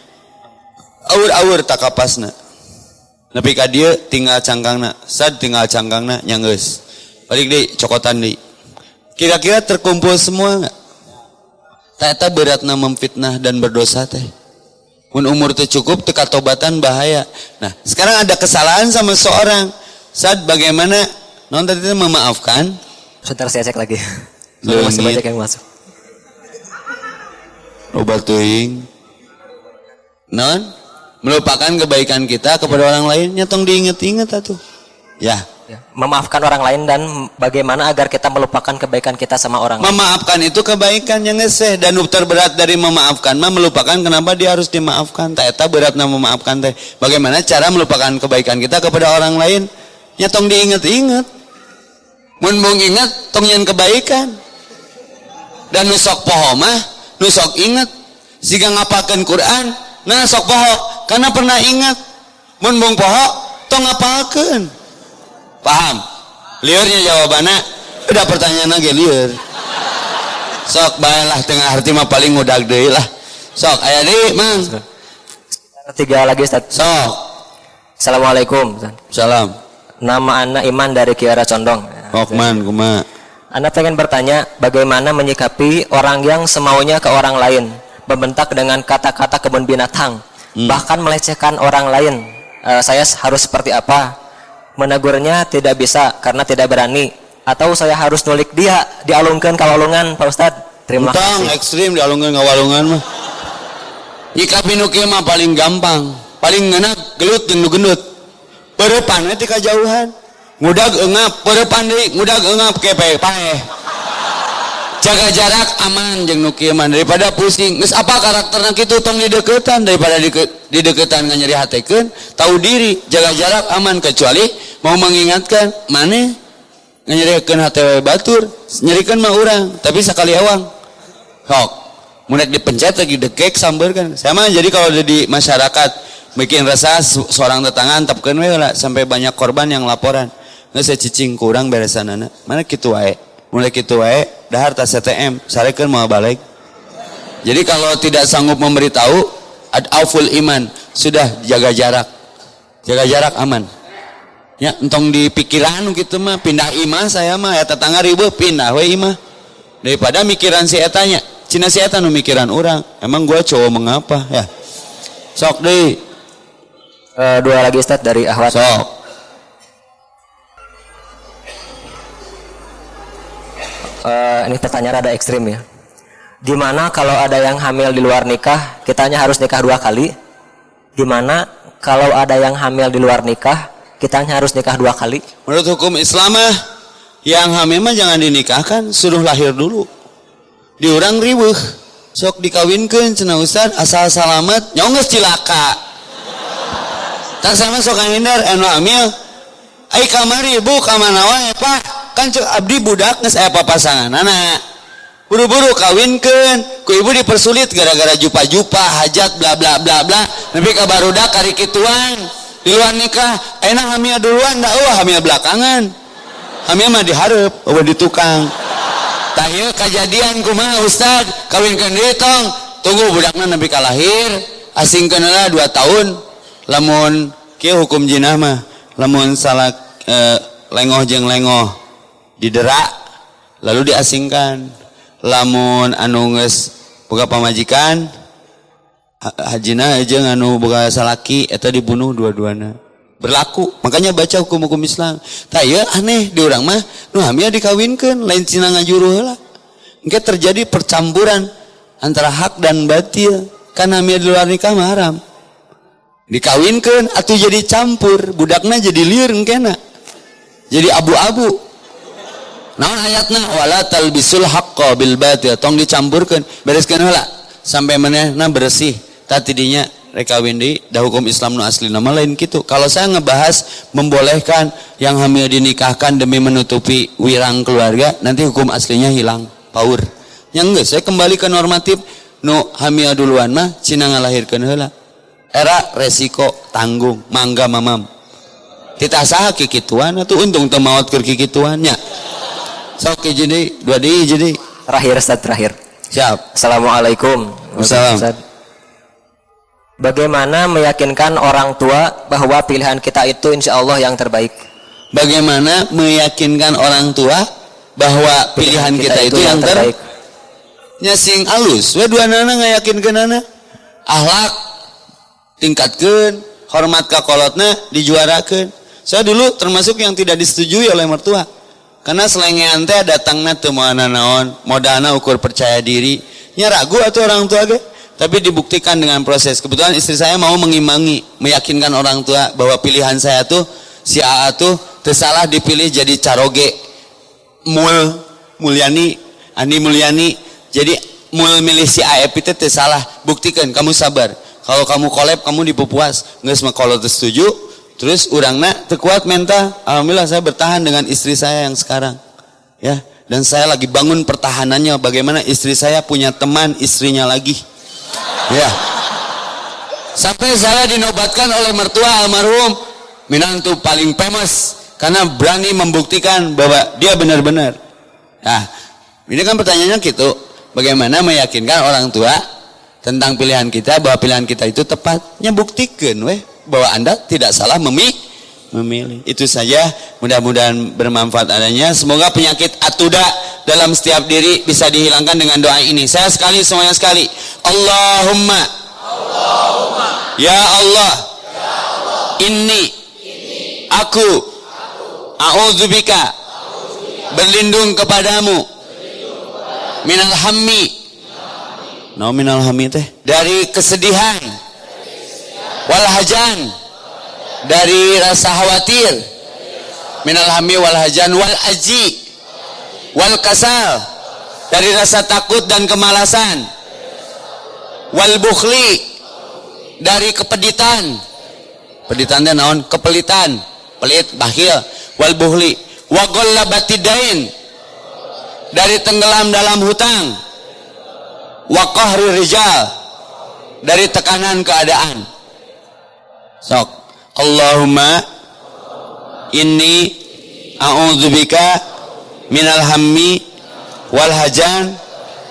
Awur-awur takapasna Nepi ka dia tinggal cangkangna, sad tinggal cangkangna nyanggeus. Balik deh cokotan deh. Kira-kira terkumpul semua nggak? Tak beratna memfitnah dan berdosa teh. mun umur tuh cukup teka tobatan bahaya nah sekarang ada kesalahan sama seorang saat bagaimana non tadi memaafkan sebentar saya cek lagi Leungit. masih banyak yang masuk obat tuing non melupakan kebaikan kita kepada orang lain nyetong diinget-inget atuh. Ya. Ya, memaafkan orang lain dan bagaimana agar kita melupakan kebaikan kita sama orang lain. memaafkan itu kebaikan yang ngeseh dan terberat dari memaafkan. Mah melupakan kenapa dia harus dimaafkan? Tak eta beratna memaafkan teh. Bagaimana cara melupakan kebaikan kita kepada orang lain? Nyetong diinget-inget. Mun mung inget tong nyen kebaikan. Dan nusok poho mah nusok inget. Jika ngapakeun Quran nah sok poho karena pernah ingat mun mung poho tong ngapakeun paham? Liurnya jawabannya udah pertanyaan lagi liur. Sok baiklah tengah arti mah paling udah deui lah. Sok aya deui mang. Tiga lagi Ustaz. sok. Assalamualaikum. Salam. Nama Anda Iman dari Kiara Condong. Hokman kuma. Anda pengen bertanya bagaimana menyikapi orang yang semaunya ke orang lain, membentak dengan kata-kata kebun binatang, bahkan melecehkan orang lain. Eh, saya harus seperti apa? Menegurnya tidak bisa karena tidak berani. Atau saya harus nulik dia dialungkan ke walungan, Pak Ustadz. Terima Utang kasih. ekstrim di alungan ngawalungan mah nyikapi nu kieu mah paling gampang paling ngena gelut nu gendut peurepan we ti kajauhan ngudag eungap peurepan deui ngudag eungap kepe paeh jaga jarak aman jeung nu kieu mah daripada pusing geus apa karakterna kitu tong di deketan daripada di, di deketan nganyeri hatekeun tahu diri. Jaga jarak aman kecuali mau mengingatkan mana nganyerikeun hate we batur nyerikeun mah urang tapi sakali ewang hok mulai dipencet lagi dekek sambar kan sama jadi kalau ada di masyarakat bikin resah se- seorang tetangga antapkeun we sampai banyak korban yang laporan. Nggak saya cicing kurang beresanana. Mana kitu wae mulai kitu wae dahar tas CTM sarekeun mau balik. Jadi kalau tidak sanggup memberitahu ad auful iman sudah jaga jarak. Jaga jarak aman. Ya entong di pikiran gitu mah pindah imah saya mah ya tetangga ribu pindah we imah. Daripada mikiran si etanya cina si eta nu mikiran orang emang gua cowok mengapa ya? Sok deh Eh, dua lagi Ustadz dari Ahwat. sok Eh, ini pertanyaan ada ekstrim ya. Gimana kalau ada yang hamil di luar nikah, kitanya harus nikah dua kali? Gimana kalau ada yang hamil di luar nikah, kitanya harus nikah dua kali? menurut hukum Islam mah yang hamil mah jangan dinikahkan suruh lahir dulu di orang ribuh sok dikawinkan cenah ustad asal selamat nyonges cilaka tak sama sok ngindar anu hamil ai kamari bu kamana wae pak kan abdi budak geus aya papasangan anak. Buru-buru kawinkeun ku ibu dipersulit gara-gara jupa-jupa hajat bla bla bla bla. Nepi ka barudak kari kituan. Di luar nikah enak hamil duluan dah eueuh hamil belakangan. Hamil mah dihareup eueuh di tukang. Kajadian kumaha ustad kawinkeun deui tong. Tunggu budakna nepi ka lahir asingkeun heula 2 tahun. Lamun kieu hukum jinah mah lamun salah eh, lengoh jeung lengoh didera lalu diasingkan. Lamun anu geus boga pamajikan ha- hajina aja anu boga salaki eta dibunuh dua-duana. Berlaku makanya baca hukum-hukum Islam. Tak ya aneh di orang mah nu hamil dikawinkeun lain cina ngajuru heula. Engke terjadi percampuran antara hak dan batil. Kan hamil di luar nikah mah haram. Dikawinkeun atuh jadi campur. Budakna jadi lieur engkena. Jadi abu-abu naon ayatna wala talbisul haqqo bil batil. Tong dicampurkeun. Bereskeun heula. Sampai manehna bersih. Tatidinya rekawin deui da hukum Islam nu asli. Nama lain gitu kalau saya ngebahas membolehkan yang hamil dinikahkan demi menutupi wirang keluarga nanti hukum aslinya hilang. Paur. Yang enggak saya kembali ke normatif. Nu hamil duluan mah cina ngalahirkeun heula. Era resiko tanggung mangga mamam. Kita saha kikituan atau untung teu maot kikituannya sok deui dua hiji deui Terakhir Ustadz, terakhir. siap. Assalamualaikum. Waalaikumsalam. Bagaimana meyakinkan orang tua bahwa pilihan kita itu insya Allah yang terbaik? bagaimana meyakinkan orang tua bahwa pilihan, kita, itu yang terbaik. Nyasing alus. We dua nana ngayakinkeun anak ahlak tingkatkan hormat ke kolotna dijuarakan saya dulu termasuk yang tidak disetujui oleh mertua karena selengean teh datangnya teu mana naon modalna ukur percaya diri. Nya ragu atau orang tua ge. Tapi dibuktikan dengan proses. Kebetulan istri saya mau mengimbangi meyakinkan orang tua bahwa pilihan saya tuh si AA tuh tersalah dipilih jadi caroge. Mul mulyani Andi Mulyani. Jadi mul milih si AF itu tersalah. Buktikan kamu sabar. Kalau kamu kolab kamu dipupuas. Nggak semua kalau setuju terus urangna terkuat mental alhamdulillah saya bertahan dengan istri saya yang sekarang. Ya dan saya lagi bangun pertahanannya bagaimana istri saya punya teman istrinya lagi. Ya. Sampai saya dinobatkan oleh mertua almarhum Minang tuh paling famous karena berani membuktikan bahwa dia benar-benar. Nah ini kan pertanyaannya gitu bagaimana meyakinkan orang tua tentang pilihan kita bahwa pilihan kita itu tepatnya buktikan weh bahwa anda tidak salah memilih memilih. Itu saja mudah-mudahan bermanfaat adanya. Semoga penyakit atuda dalam setiap diri bisa dihilangkan dengan doa ini. Saya sekali semuanya sekali. Allahumma. Allahumma. Ya Allah. Ya Allah. Aku. Aku. A'udzubika. Berlindung kepadamu. Minal hammi. Minal hammi teh. Dari kesedihan. Wal hajan. Dari rasa khawatir. Minal hami wal hajan wal aji. Wal kasal. Dari rasa takut dan kemalasan. Wal bukhli. Dari kepeditan. Peditannya naon? Kepelitan. Pelit bakhil. Wal bukhli. Wa dari tenggelam dalam hutang. Wa qahri rijal. Dari tekanan keadaan sok. Allahumma inni a'udzubika minal hammi wal hajan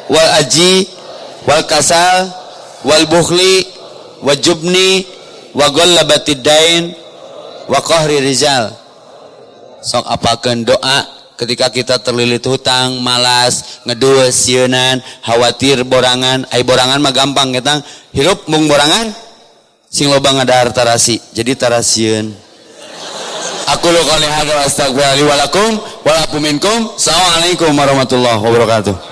wal aji wal kasal wal bukhli wa jubni wa dain wa qahri rijal. Sok apakeun doa ketika kita terlilit hutang, malas, ngedus, sieun khawatir borangan, ai borangan mah gampang kita hirup mung borangan sing loba ngadahar tarasi jadi tarasian aku lo kali hada astagfirullahaladzim. Walakum walakum minkum. Assalamualaikum warahmatullahi wabarakatuh